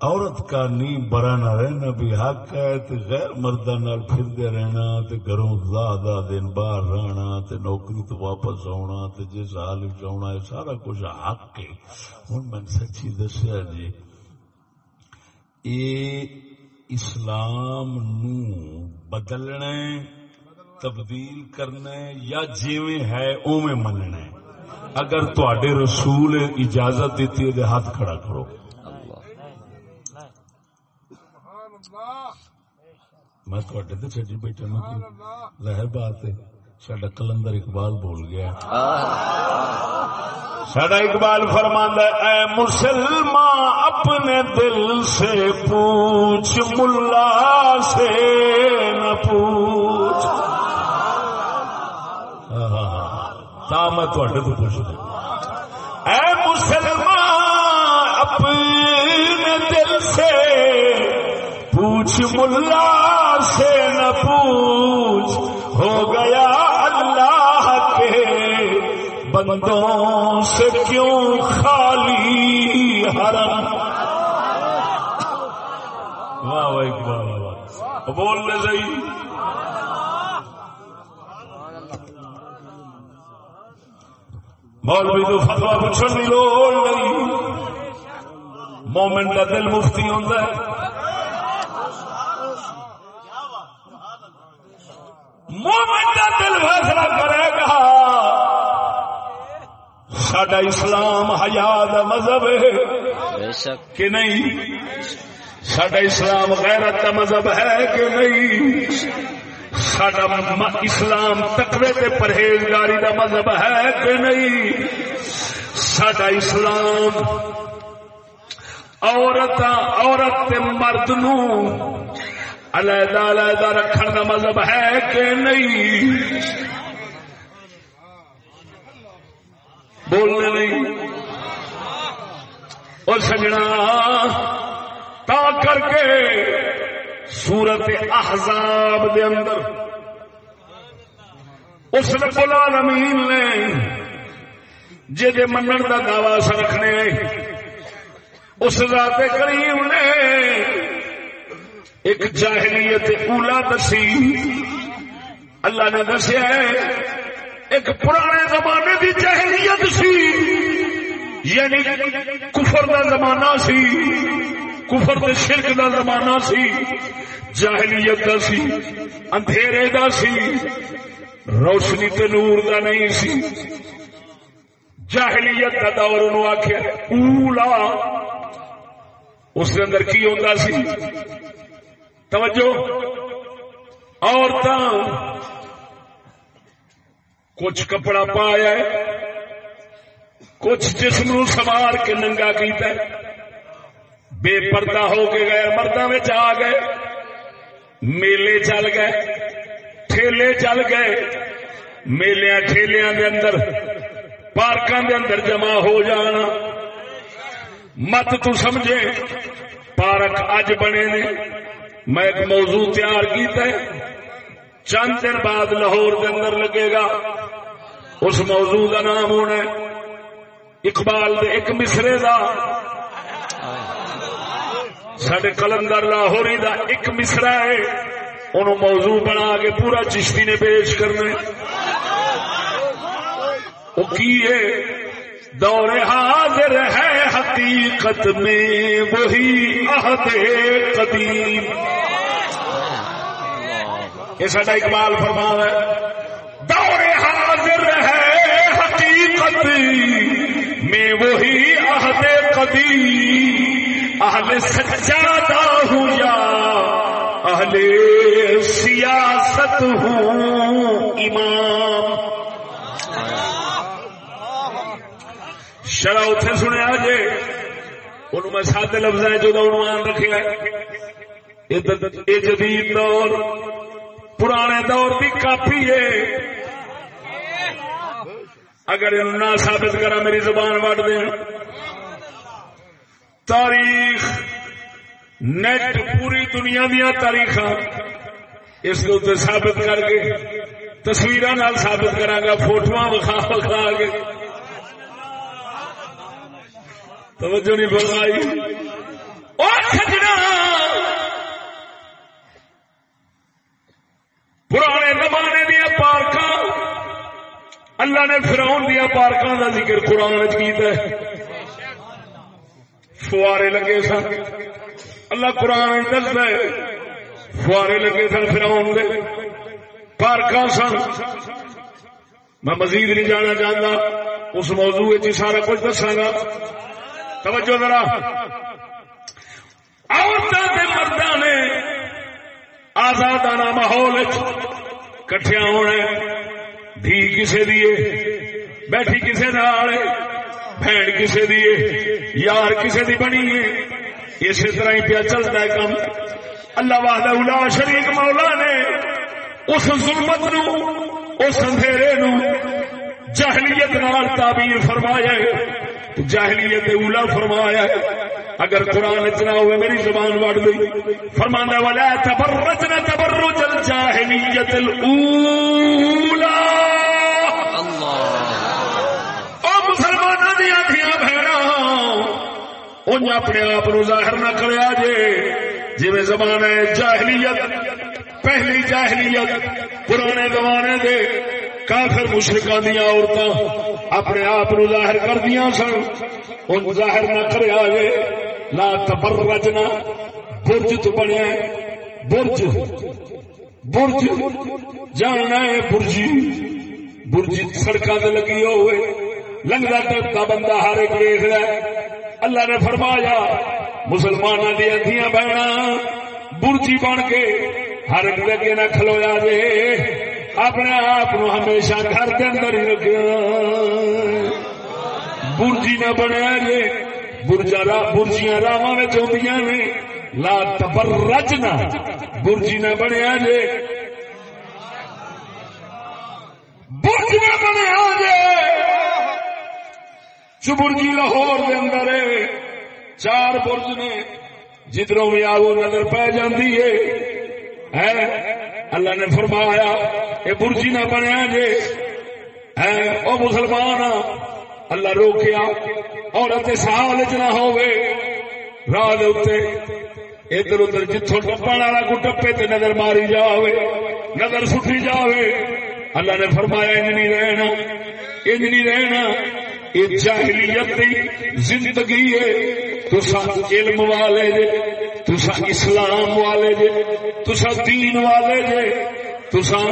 عورت کا نی برا نہ رہنا بھی حق ہے تے غیر مردہ نال پھردے رہنا تے گھروں زیادہ دن باہر رہنا تے نوکری تو واپس آنا تے جس حال آنا ہے سارا کچھ حق ہے۔ ہوں میں سچی دسیا جی اے اسلام نو بدلنا تبدیل کرنا یا جیویں ہے اوویں مننا اگر تواڈے رسول اجازت دیتی ہے ہاتھ کھڑا کرو۔ میں تو چڈی بیٹھا ظاہر بات ہے سڈا کلندر اقبال بول گیا۔ سڈا اقبال فرماندہ اے مسلمان، اپنے دل سے پوچھ، ملا سے نہ پوچھ۔ تا میں تو پوچھ اے مسلمان اپنے دل سے پوچھ ملا سے نہ پوچھ ہو گیا اللہ کے بندوں سے کیوں خالی حرم واہ واہ واہ واہ بولنے صحیح مولوی تو فتوا پوچھنے کی لوڑ نہیں۔ مومنٹ کا دل مفتی ہے۔ مومن کا دل فیصلہ کرے گا۔ سڈا اسلام حیات مذہب ہے۔ کہ نہیں؟ سڈا اسلام غیرت کا مذہب ہے کہ نہیں؟ سڈا اسلام تقوی کے پرہیزگاری کا مذہب ہے کہ نہیں؟ سڈا اسلام عورت عورت مرد نو علیحدہ علیحدہ رکھنے کا مذہب ہے کہ نہیں؟ بولنے نہیں۔ اور سجنا، تا کر کے سورت احزاب دے اندر اس رب العالمین نے جی منن کا دعوی سرکھنے اس ذات کریم نے ایک جاہلیت اولا دسی۔ اللہ نے دسیا ایک پرانے زمانے کی جاہلیت سی۔ یعنی کفر کا زمانہ سی، کفر کے شرک کا زمانہ سی۔ جاہلیت کا سی، اندھیرے کا سی۔ روشنی کے نور کا نہیں سی۔ جاہلیت کا دور آخیا اولا۔ اس کے اندر کی ہوتا سی؟ توجہ۔ عورت کچھ کپڑا پایا کچھ جسم سوار کے ننگا کیتا ہے۔ بے پردہ ہو کے گئے مردوں میں آ گئے۔ میلے چل گئے۔ ٹھیلے چل گئے۔ میلیا ٹھیلیا دے اندر پارکاں دے اندر جمع ہو جانا۔ مت تو سمجھے پارک اج بنے نے۔ میں ایک موضوع تیار کیتا ہے۔ چند دن بعد لاہور کے اندر لگے گا۔ اس موضوع کا نام ہونا ہے اقبال دے ایک مصرے دا۔ سڈے کلندر لاہوری دا ایک مصرا ہے۔ انہوں موضوع بنا کے پورا چشتی نے پیش کرنا وہ کیے دور حاضر ہے حقیقت میں وہی عہد قدیم۔ یہ سا اقبال فرما ہے۔ دور حاضر ہے حقیقت میں وہی عہد قدیم۔ اہل سجادہ ہوں یا اہل سیاست ہوں، امام۔ شرا اتے سنیا جی ان میں سات لفظ ہے جو عنوان رکھا یہ جدید دور، پرانے دور کی کاپی ہے۔ اگر نہ ثابت کرا میری زبان وٹ دیں تاریخ نیٹ پوری دنیا دیا تاریخ اس کو ثابت کر کے تصویر ثابت کرا گا فوٹو وکھا وکھا کے۔ توجہ نہیں فرمائی۔ پرانے زمانے دیا پارک اللہ نے فراؤن دیا پارکوں کا ذکر قرآن کیتا ہے۔ فوارے لگے سن۔ اللہ قرآن دستا ہے فوارے لگے سن فراؤن دے۔ سن؟ میں مزید نہیں جانا چاہتا اس موضوع سارا کچھ دساگا توجہ ذرا۔ عورتوں کے مردہ نے آزادانہ ماحول کٹیا ہونا دھی کسے دیے بیٹھی کسے نال بہن کسے دیے یار کسے دی بنی ہے۔ اسی طرح ہی پیا چلتا ہے کم اللہ واہد الا شریک مولا نے اس ظلمت نو اس اندھیرے نو جہلیت نال تعبیر فرمایا جاہلیت اولا فرمایا اگر قرآن اتنا ہوئے میری زبان وڑ گئی۔ فرمانا والا تبرج نہ تبرج الجاہلیت الاولا مسلمانوں دیا دیا بہنا ان اپنے آپ ظاہر نہ کریا جے۔ جی زمانے جاہلیت، پہلی جاہلیت پرانے زمانے دے۔ کافر مشرقہ دیا عورتیں اپنے آپ ظاہر کر دیا سن۔ ان ظاہر نہ کرے آئے لا تبرجنا، برج تو بنیا برج برج، جاننا ہے برجی۔ برجی سڑکاں تے لگی ہوئے۔ لنگدا ٹپتا بندہ ہر ایک دیکھ رہا اللہ نے فرمایا مسلمانوں دیا دیا بہنا، برجی بن کے ہر ایک لگے نہ کھلویا جے۔ اپنے آپ ہمیشہ گھر کے اندر ہی رکھا برجی نہ بنیا جی برجا برجیاں راوا نے۔ لا تبر رجنا برجی نہ بنیا جی برج نہ بنیا جی چبرجی لاہور کے اندر چار برج نے جدھروں بھی آگو نظر پی جاتی ہے۔ اللہ نے فرمایا یہ برجی نہ بنیا جے او مسلمان، اللہ روکیا عورت سال چ نہ ہوئے راہ ادھر ادھر جتوں ٹپن والا کو ٹپے تے نظر ماری جاوے، نظر سٹی جاوے۔ اللہ نے فرمایا، انج نہیں رہنا، انج نہیں رہنا۔ یہ جاہلیت زندگی ہے تو علم والے جے تسا اسلام والے جے تسا دین والے جے تسا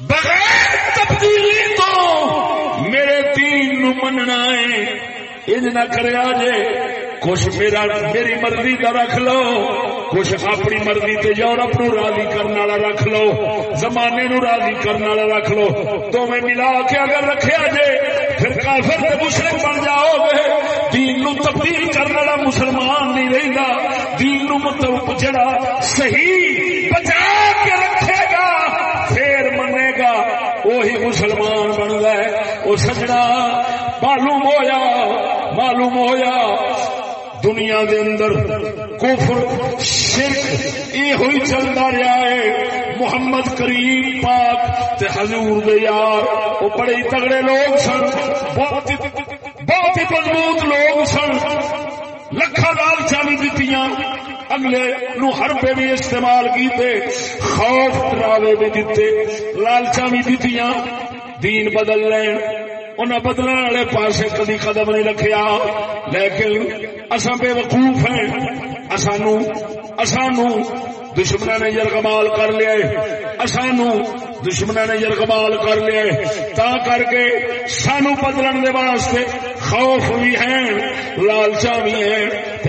بغیر تبدیلی تو میرے دین نو مننا ہے۔ ان نہ کریا جے کچھ میرا میری مرضی کا رکھ لو۔ کچھ اپنی مرضی تے یورپ نو راضی کرنے والا رکھ لو۔ زمانے نو راضی کرنے والا رکھ لو۔ تو ملا کے اگر رکھیا جے پھر کافر تے مشرک بن جاؤ گے۔ دین نو تبدیل کرنے والا مسلمان نہیں رہندا۔ دین نو مطلب جڑا صحیح بچا کے رکھے گا، پھر منے گا وہی مسلمان بن گئے وہ سجنا دنیا دے اندر کفر، شرک یہ ہوئی چلتا رہا ہے۔ محمد کریم پاک تے حضور دے یار، وہ بڑے ہی تگڑے لوگ سن، بہت بہت ہی مضبوط لوگ سن۔ لکھا لال چالی دیتی اگلے نو ہر پہ بھی استعمال کیتے، خوف ڈراوے بھی دیتے لالچا بھی دیتی دین بدل لین۔ انہیں بدلنے والے پاسے کدی قدم نہیں رکھیا۔ لیکن اصا بے وقوف ہیں۔ اسانو اسانو دشمنوں نے یرغمال کر لیا اسانو دشمنوں نے یرغمال کر لیا تا کر کے سانو بدلن دے واسطے خوف بھی ہیں لالچا بھی ہیں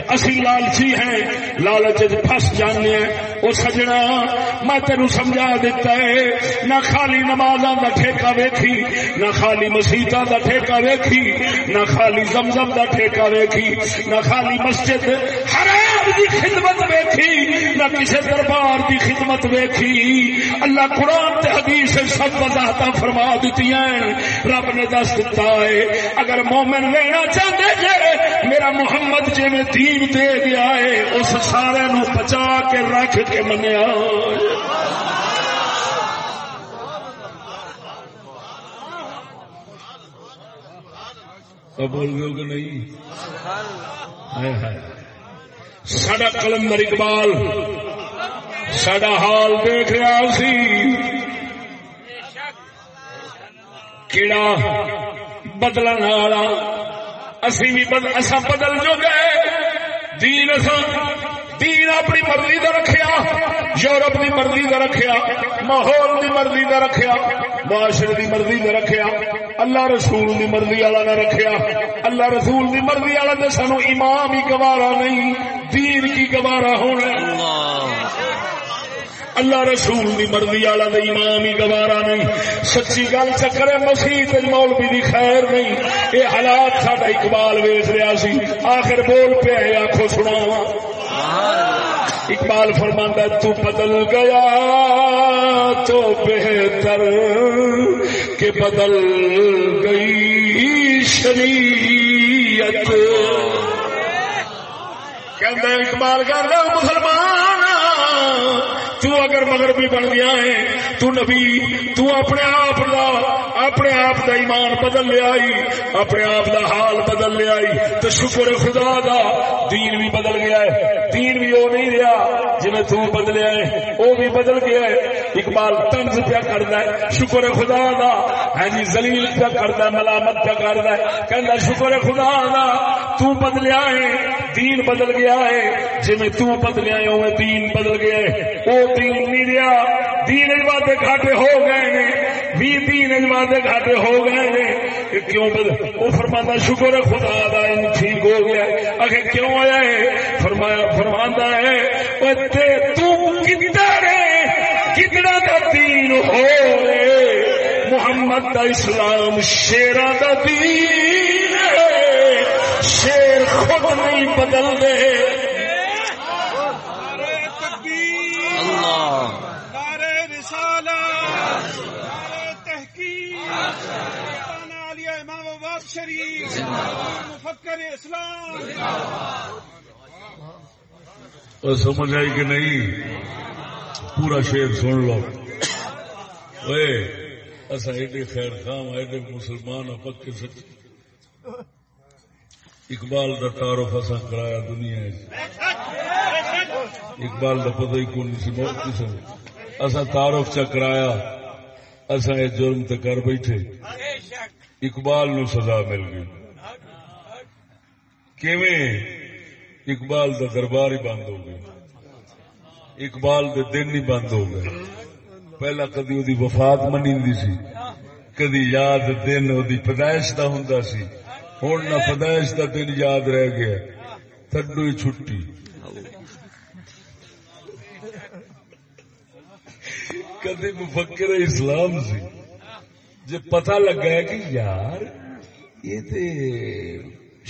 اسی لالچی ہیں لالچ پھس جانے ہیں وہ سجنا، میں تینو سمجھا دیتا ہے، نہ خالی نماز کا ٹھیکہ ویکھی، نہ خالی مسیطا کا ٹھیکہ ویکھی، نہ خالی زمزم کا ٹھیکہ ویکھی، نہ خالی مسجد حرام دی خدمت ویکھی، نہ کسی دربار دی خدمت ویکھی۔ اللہ قرآن تے حدیث سب وضاحت فرما دیتی ہیں، رب نے دس دیتا ہے، اگر مومن لینا چاہتے جے میرا محمد جی میں دین دے دیا ہے اس سارے نو بچا کے رکھ کے منیا۔ بول گئے کہ نہیں؟ سڈا کلندر اقبال سڈا حال دیکھ رہا سی۔ کیڑا؟ بدلن والا۔ اسی بھی بدل اصا بدل جو گئے۔ دین اصا دین اپنی مرضی کا رکھیا۔ یورپ کی مرضی کا رکھیا۔ ماحول کی مرضی کا رکھیا۔ معاشرے کی مرضی کا رکھیا۔ اللہ رسول کی مرضی والا نہ رکھیا۔ اللہ رسول کی مرضی والا تو سانو امام ہی گوارا نہیں۔ دین کی گوارا ہونا اللہ۔ اللہ رسول دی مرضی والا دے امام ہی گوارا نہیں۔ سچی گل چکر ہے مسیح مولوی دی خیر نہیں۔ یہ حالات ساڈا اقبال ویچ رہا سی۔ آخر بول پہ آخو سناواں۔ اقبال فرماندہ تو بدل گیا تو بہتر کہ بدل گئی شریعت۔ کہ اقبال کر رہا مسلمان تو اگر مغربی بن گیا ہے، تو نبی، تو اپنے آپ دا، اپنے آپ دا ایمان بدل لیا اپنے آپ دا حال بدل لیا تو شکر خدا دا، دین بھی بدل گیا ہے۔ دین بھی وہ نہیں رہا جنہیں تو بدلیا ہے وہ بھی بدل گیا ہے۔ اقبال تنز پیا کرتا ہے۔ شکر خدا دا۔ ہے جی زلیل پیا کرتا ہے، ملامت پیا کرتا ہے۔ کہنا شکر خدا دا، تو بدلیا ہے دین بدل گیا ہے۔ جی تو بدلیا ہے دین بدل گیا ہے۔ وہ دین نہیں رہا دین وعدے گھاٹے ہو گئے نے بھی دین وعدے گھاٹے ہو گئے نے کیوں وہ فرمانا شکر ہے، خدا دا ان ٹھیک ہو گیا اگر کیوں آیا ہے؟ فرمایا فرمانا ہے تو کتنا کتنا کا دین ہو محمد دا اسلام شیرا دا دین شیر خود نہیں بدل دے شریف، مفکر اور سمجھ آئی کہ نہیں؟ پورا شیر سن لو۔ اے اصا ایڈے خیر خام، ایڈے مسلمان پکے سچ۔ اقبال کا تعارف اصا کرایا دنیا اقبال کا پتہ ہی کون سی، موت کسی اصا تعارف چ کرایا اصا یہ جرم تے کر بیٹھے۔ اقبال نو سزا مل گئی۔ اقبال دا دربار ہی بند ہو گیا۔ اقبال دے دن ہی بند ہو گئے۔ پہلا کدی وہ وفات منی سی، کدی یاد دن وہ پیدائش کا ہوں سی۔ ہوں نہ پیدائش کا دن یاد رہ گیا۔ تھڈو ہی چھٹی۔ کدی مفکر اسلام سی۔ جی پتا لگا ہے کہ یار، یہ تے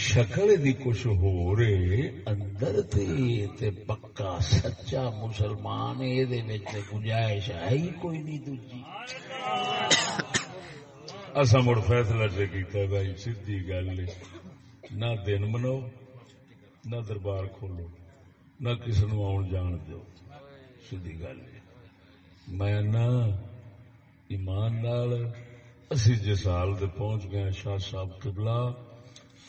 شکل دی کچھ ہو رہے، اندر تے تے پکا سچا مسلمان یہ گنجائش ہے، ہی کوئی نہیں دوجی۔ اصا مڑ فیصلہ سے کیتا بھائی، سیدھی گل نہ دن مناؤ نہ دربار کھولو، نہ کسی نو آن جان دو سیدھی گل میں نہ ایمان نال اسی جس حال دے پہنچ گئے شاہ صاحب قبلہ۔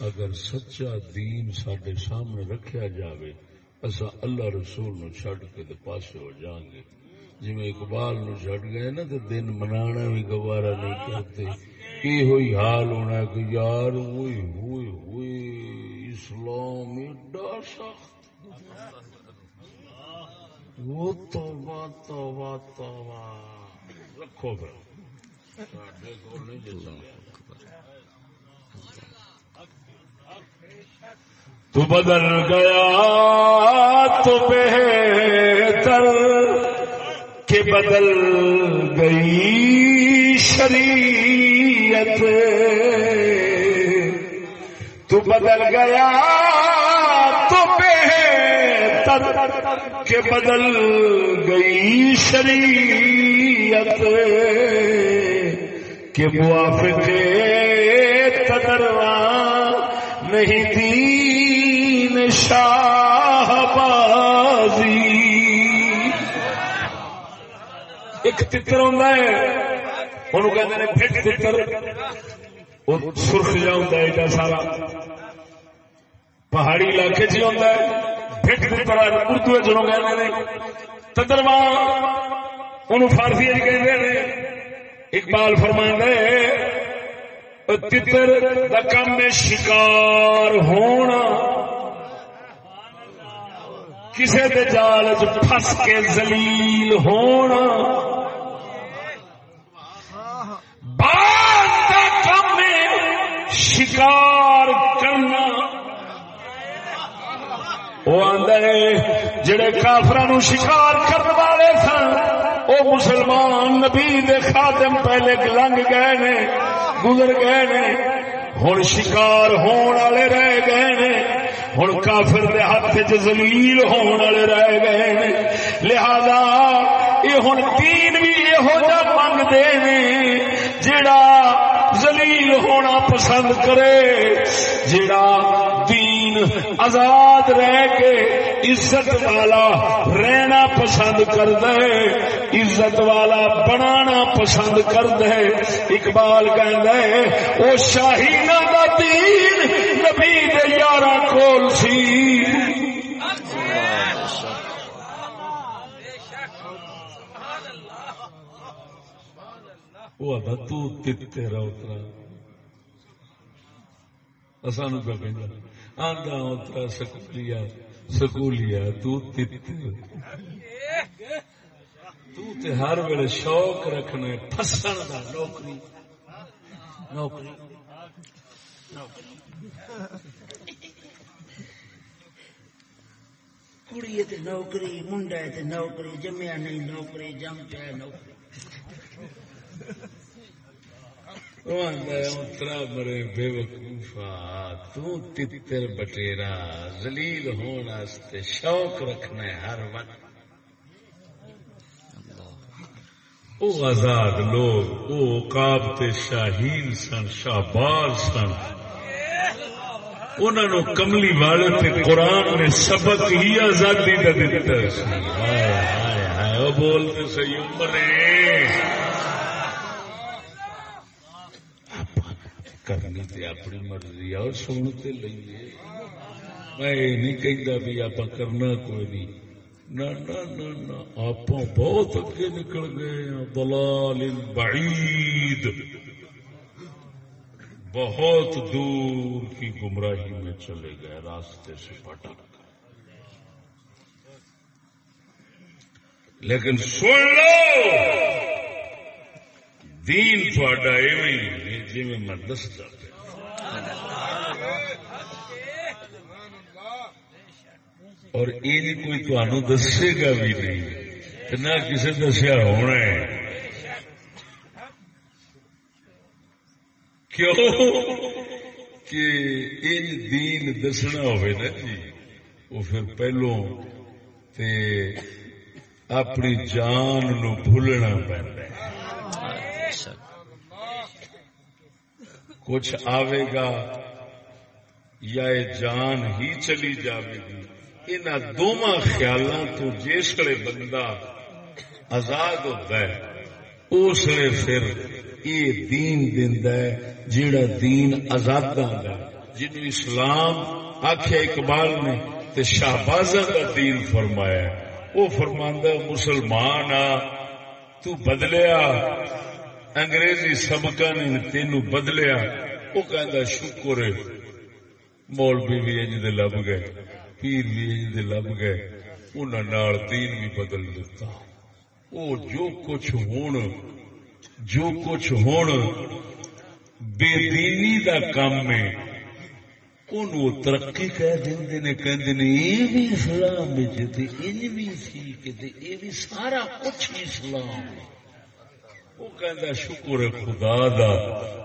اگر سچا دین سڈے سامنے رکھیا جاوے اصا اللہ رسول نو چھڈ کے دے پاسے ہو جان گے۔ جی اقبال نو چھڈ گئے نا تو دن منانا بھی گوارا نہیں کرتے۔ یہ ہوئی حال ہونا کہ یار ہوئے ہوئے ہوئے، اسلام ایڈا سخت۔ وہ توبہ توبہ توبہ رکھو پھر۔ تو بدل گیا تو بہتر کہ بدل گئی شریعت۔ تو بدل گیا تو بہتر کہ بدل گئی شریعت۔ کہ موافق تدرواں نہیں دین شاہ بازی۔ ایک تتر ہوتا ہے انہوں کہتے ہیں پھٹ تتر سرخ جا ہوتا ہے ایڈا سارا۔ پہاڑی علاقے چ ہوتا ہے۔ پھٹ تتر اردو جنوں کہتے ہیں تدرواں انہوں فارسی کہتے ہیں اقبال فرماندے، تتر کا کم شکار ہونا۔ کسی کے جال چس کے زلیل ہونا۔ کم شکار کرنا۔ وہ آدھے جڑے کافر شکار کرنے والے سن وہ مسلمان نبی دے خاتم پہلے لنگ گئے نے، گزر گئے نے ہوں شکار ہون والے رہ گئے نے ہوں کافر دے ہاتھ چ زلیل ہون والے رہ گئے نے۔ لہذا یہ ہوں دین بھی یہو جا منگتے ہیں جڑا زلیل ہونا پسند کرے جڑا دین آزاد رہ کے عزت والا رہنا پسند کر دے عزت والا بنانا پسند کر دے اقبال کہ وہ شاہی کا دین نبی یار کول سی۔ وہ تو تیرا اترا سانو پہ کہ آدھا اترا سکولیا سکولیا، تو تے ہر ویلے شوق رکھنا پسن کا نوکری۔ نوکری۔ کڑی نوکری، منڈا نوکری جمیا نہیں نوکری، جم پیا نوکری۔ اترا مرے، بے وقوفا تر بٹیرا زلیل ہونے شوق رکھنا ہے ہر وقت۔ او آزاد لوگ، او کاب شاہین سن شاہباز سن۔ انہوں کملی والے تے قرآن نے سبق ہی آزادی کا دتا سی ہائے ہائے ہائے وہ بولتے سی عمرے کرنی تے اپنی مرضی اور سنتے لیے میں یہ نہیں کہتا بھی آپ کرنا کوئی نہیں نہ آپ بہت اگے نکل گئے ہیں دلال بعید بہت دور کی گمراہی میں چلے گئے راستے سے پٹک لیکن سن لو دین تھوڑا ایویں جی میں دستا اور یہ کوئی تمہوں دسے گا بھی نہیں نہ کسی دسیا ہونا ہے۔ کیوں؟ کہ ان دین دسنا ہوئے نا جی وہ پھر پہلو تے اپنی جان نو بھولنا پہنتا ہے۔ کچھ آئے گا یا جان ہی چلی جائے گی۔ ان دونوں خیالوں تو جسے بندہ آزاد ہوتا ہے، اس پھر یہ دین جیڑا دین آزاد جن اسلام آخیا اقبال نے تے شہباز کا دین فرمایا وہ فرماندہ مسلمان آ، تو بدلیا انگریزی سبقہ نے تینو بدلیا۔ وہ کہندا شکر مولوی بھی انج دے لب گئے۔ پیر بھی انج دے لب گئے۔ انہاں نال دین بھی بدل دیتا او جو کچھ ہون، جو کچھ ہون، بے دینی دا کام میں انہوں ترقی کہہ دیں نے، کہندے نے یہ بھی اسلام وچ تے انج بھی سی، کہ یہ بھی سارا کچھ اسلام ہے۔ وہ کہندا شکر خدا دا،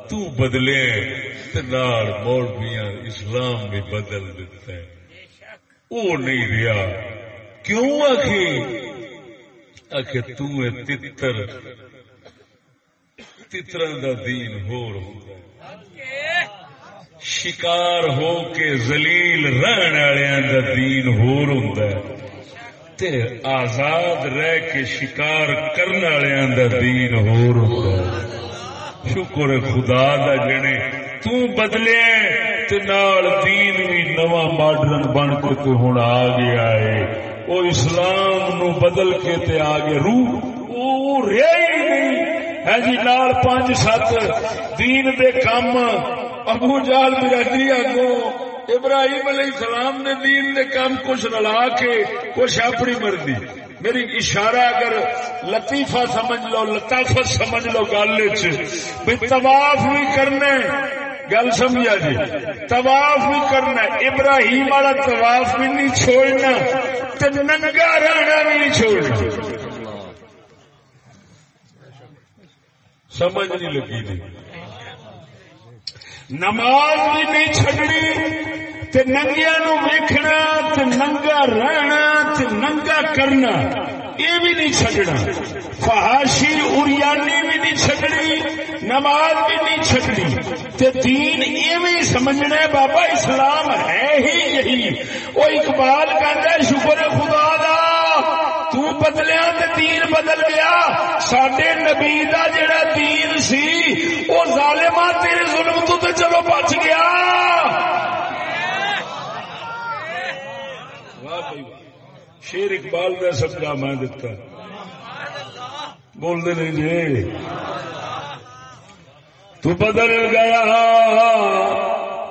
تو بدلے تے نال مولویاں اسلام بھی بدل دیتا ہے. وہ نہیں رہا کیوں آخی آخ تو ہے تتر۔ تتر دا دین ہو شکار ہو کے زلیل رہن والوں دا دین ہور ہوندا ہے۔ تے آزاد رہ کے شکار کرنے والوں دا دین ہور ہوندا شکر خدا دا جنے تو بدلے تے نال دین بھی نواں ماڈرن بن کے تے ہن آ گیا ہے۔ او اسلام نو بدل کے تے آ گیا روح او رہی نہیں۔ ہے جی نال پانچ سات دین دے کام ابو جال برادری جی آگو۔ ابراہیم علیہ السلام نے دین نے کام کچھ رلا کے کچھ اپنی مرضی۔ میری اشارہ اگر لطیفہ سمجھ لو، لطافت سمجھ لو گل طواف بھی کرنا گل سمجھا جی؟ طواف بھی کرنا ابراہیم والا طواف بھی نہیں چھوڑنا۔ تے ننگا رہنا بھی نہیں چھوڑنا۔ سمجھ نہیں لگی نہیں نماز بھی نہیں چڈنی تے ننگیا نو ویکھنا تے ننگا رہنا تے ننگا کرنا یہ بھی نہیں چڈنا فہاشی اریانی بھی نہیں چڈنی نماز بھی نہیں چڈنی تے دین یہ بھی سمجھنا بابا اسلام ہے ہی یہی وہ اقبال کہتا ہے شکر خدا دا تو بدلیا تے دین بدل گیا سڈے نبی دا جڑا دین سی وہ ظالما تیرے چلو بچ گیا۔ شیر اقبال کا سبجا میں دتا۔ بولتے نہیں جی۔ تو بدل گیا۔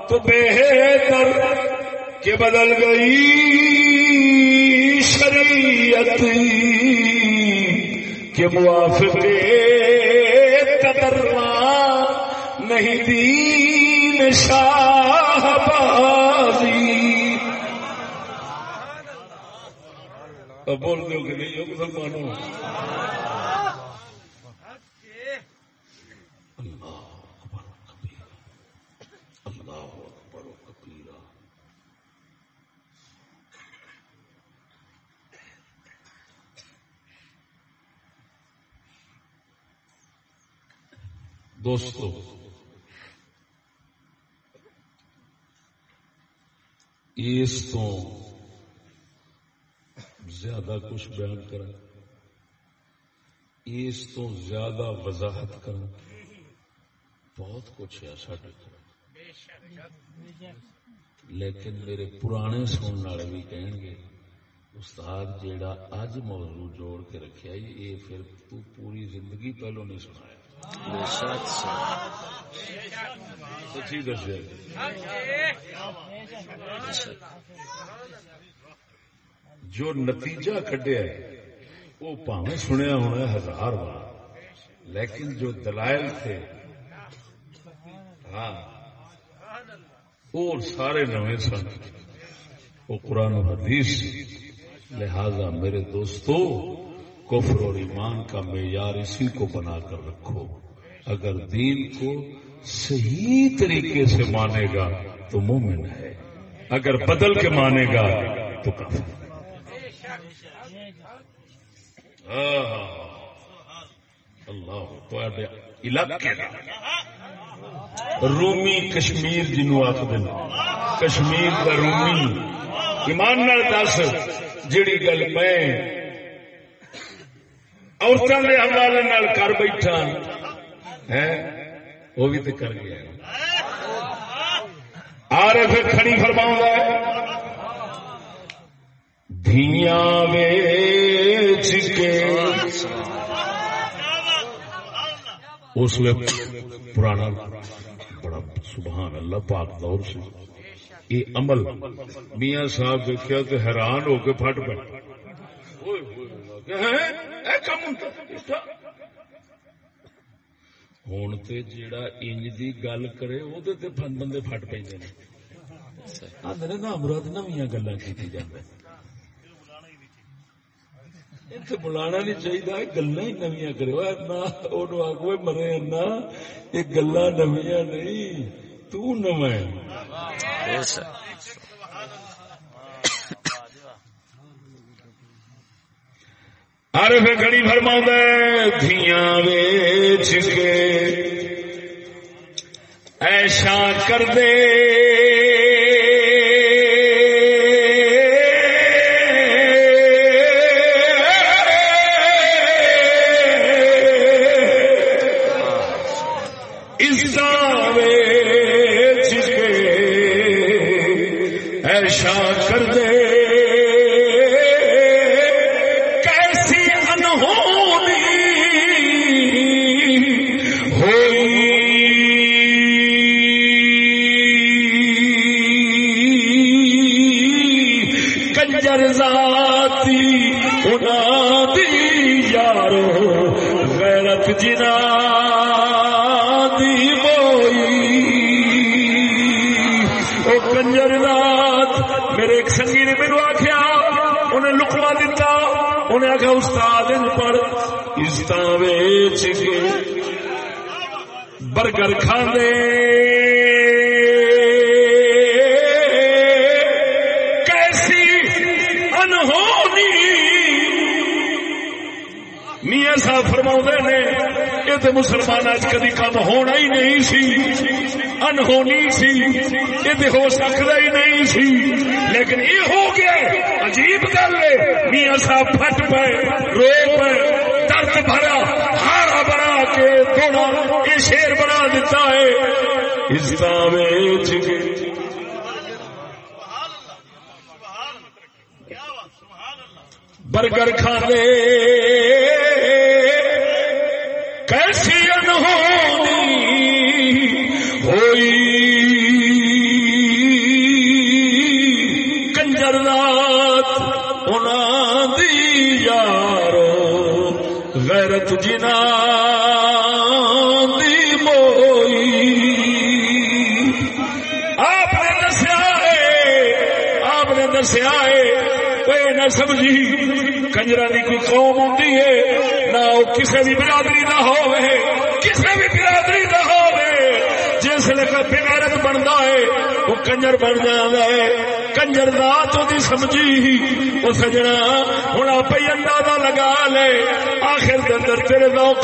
تو بہتر کہ بدل گئی۔ شریعت کے موافق قدرنا نہیں دین شاہ بازی بول دو کہ نہیں ہو مسلمانوں۔ اللہ اکبر کبیرہ اللہ اکبر۔ کبیرہ دوستو اس تو زیادہ کچھ بیان کریں اس تو زیادہ وضاحت کریں بہت کچھ ہے ساڈے کو لیکن میرے پرانے سننے والے بھی کہیں گے، استاد جیڑا اج موضوع جوڑ کے رکھا یہ پھر تو پوری زندگی پہلو نہیں سنایا۔ سچی دسیا جو نتیجہ کڈیا وہ پاوے سنیا ہونا ہزار بار۔ لیکن جو دلائل تھے ہاں اور سارے نوے سن۔ وہ قرآن و حدیث، لہذا میرے دوستو کفر اور ایمان کا معیار اسی کو بنا کر رکھو۔ اگر دین کو صحیح طریقے سے مانے گا تو مومن ہے۔ اگر بدل کے مانے گا تو کافر اللہ علاقے رومی کشمیر جنو آخر کشمیر کا رومی۔ ایمان نال دس، جیڑی گل میں عورتوں کے حوالے نال کر بیٹھا ہے وہ بھی تو کر گیا آ رہے پھر کھڑی فرماؤں دھیاں ویچ کے اس لیے پرانا بڑا سبحان اللہ پاک دور سے یہ عمل میاں صاحب دیکھا تو حیران ہو کے پھٹ پہ ہوں تو جیڑا انج دی گل کرے وہ بندے پھٹ پہ آدھے نا نویاں گلا کی جانے بلانا نہیں چاہیے گلا ہی نویاں کرو آگو مرے اینا یہ گلا نویاں نہیں تو ہر گھڑی فرما دھیاں ویچ کے ایشا کر دے۔ یہ تو مسلمان کدی کم ہونا ہی نہیں سی، انہونی سی، یہ ہو سکتا ہی نہیں سی۔ لیکن یہ ہو گیا، عجیب گل ہے۔ میاں صاحب پھٹ پے رو پے درد بھرا، ہارا بنا کے تھوڑا یہ شیر بنا دیتا ہے۔ عزت ویچ کے۔ برگر کھانے نہ کسی بھی برادری نہ ہو کسی بھی برادری نہ ہو جس بغیرت بنتا ہے، وہ کنجر بن جانا ہے کنجر رات وہ سمجھی ہی۔ وہ سجنا ہوں آپ اندازہ لگا لے۔ آخر اندر تیرے لوگ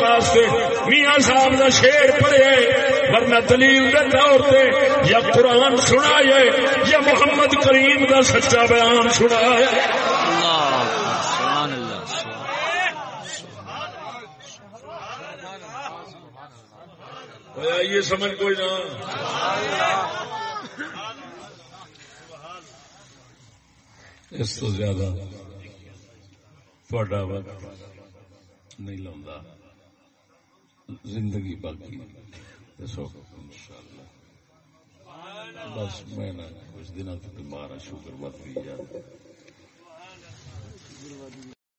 میاں صاحب کا شیر پڑے ورنہ دلیل کے طور پہ یا قرآن سنا ہے، یا محمد کریم کا سچا بیان سنا سمجھ کوئی نہ۔ اس تو زیادہ تھوڑا وقت نہیں لوگ زندگی باقی بس میں کچھ دنوں تک بیمار شوگر بد بھی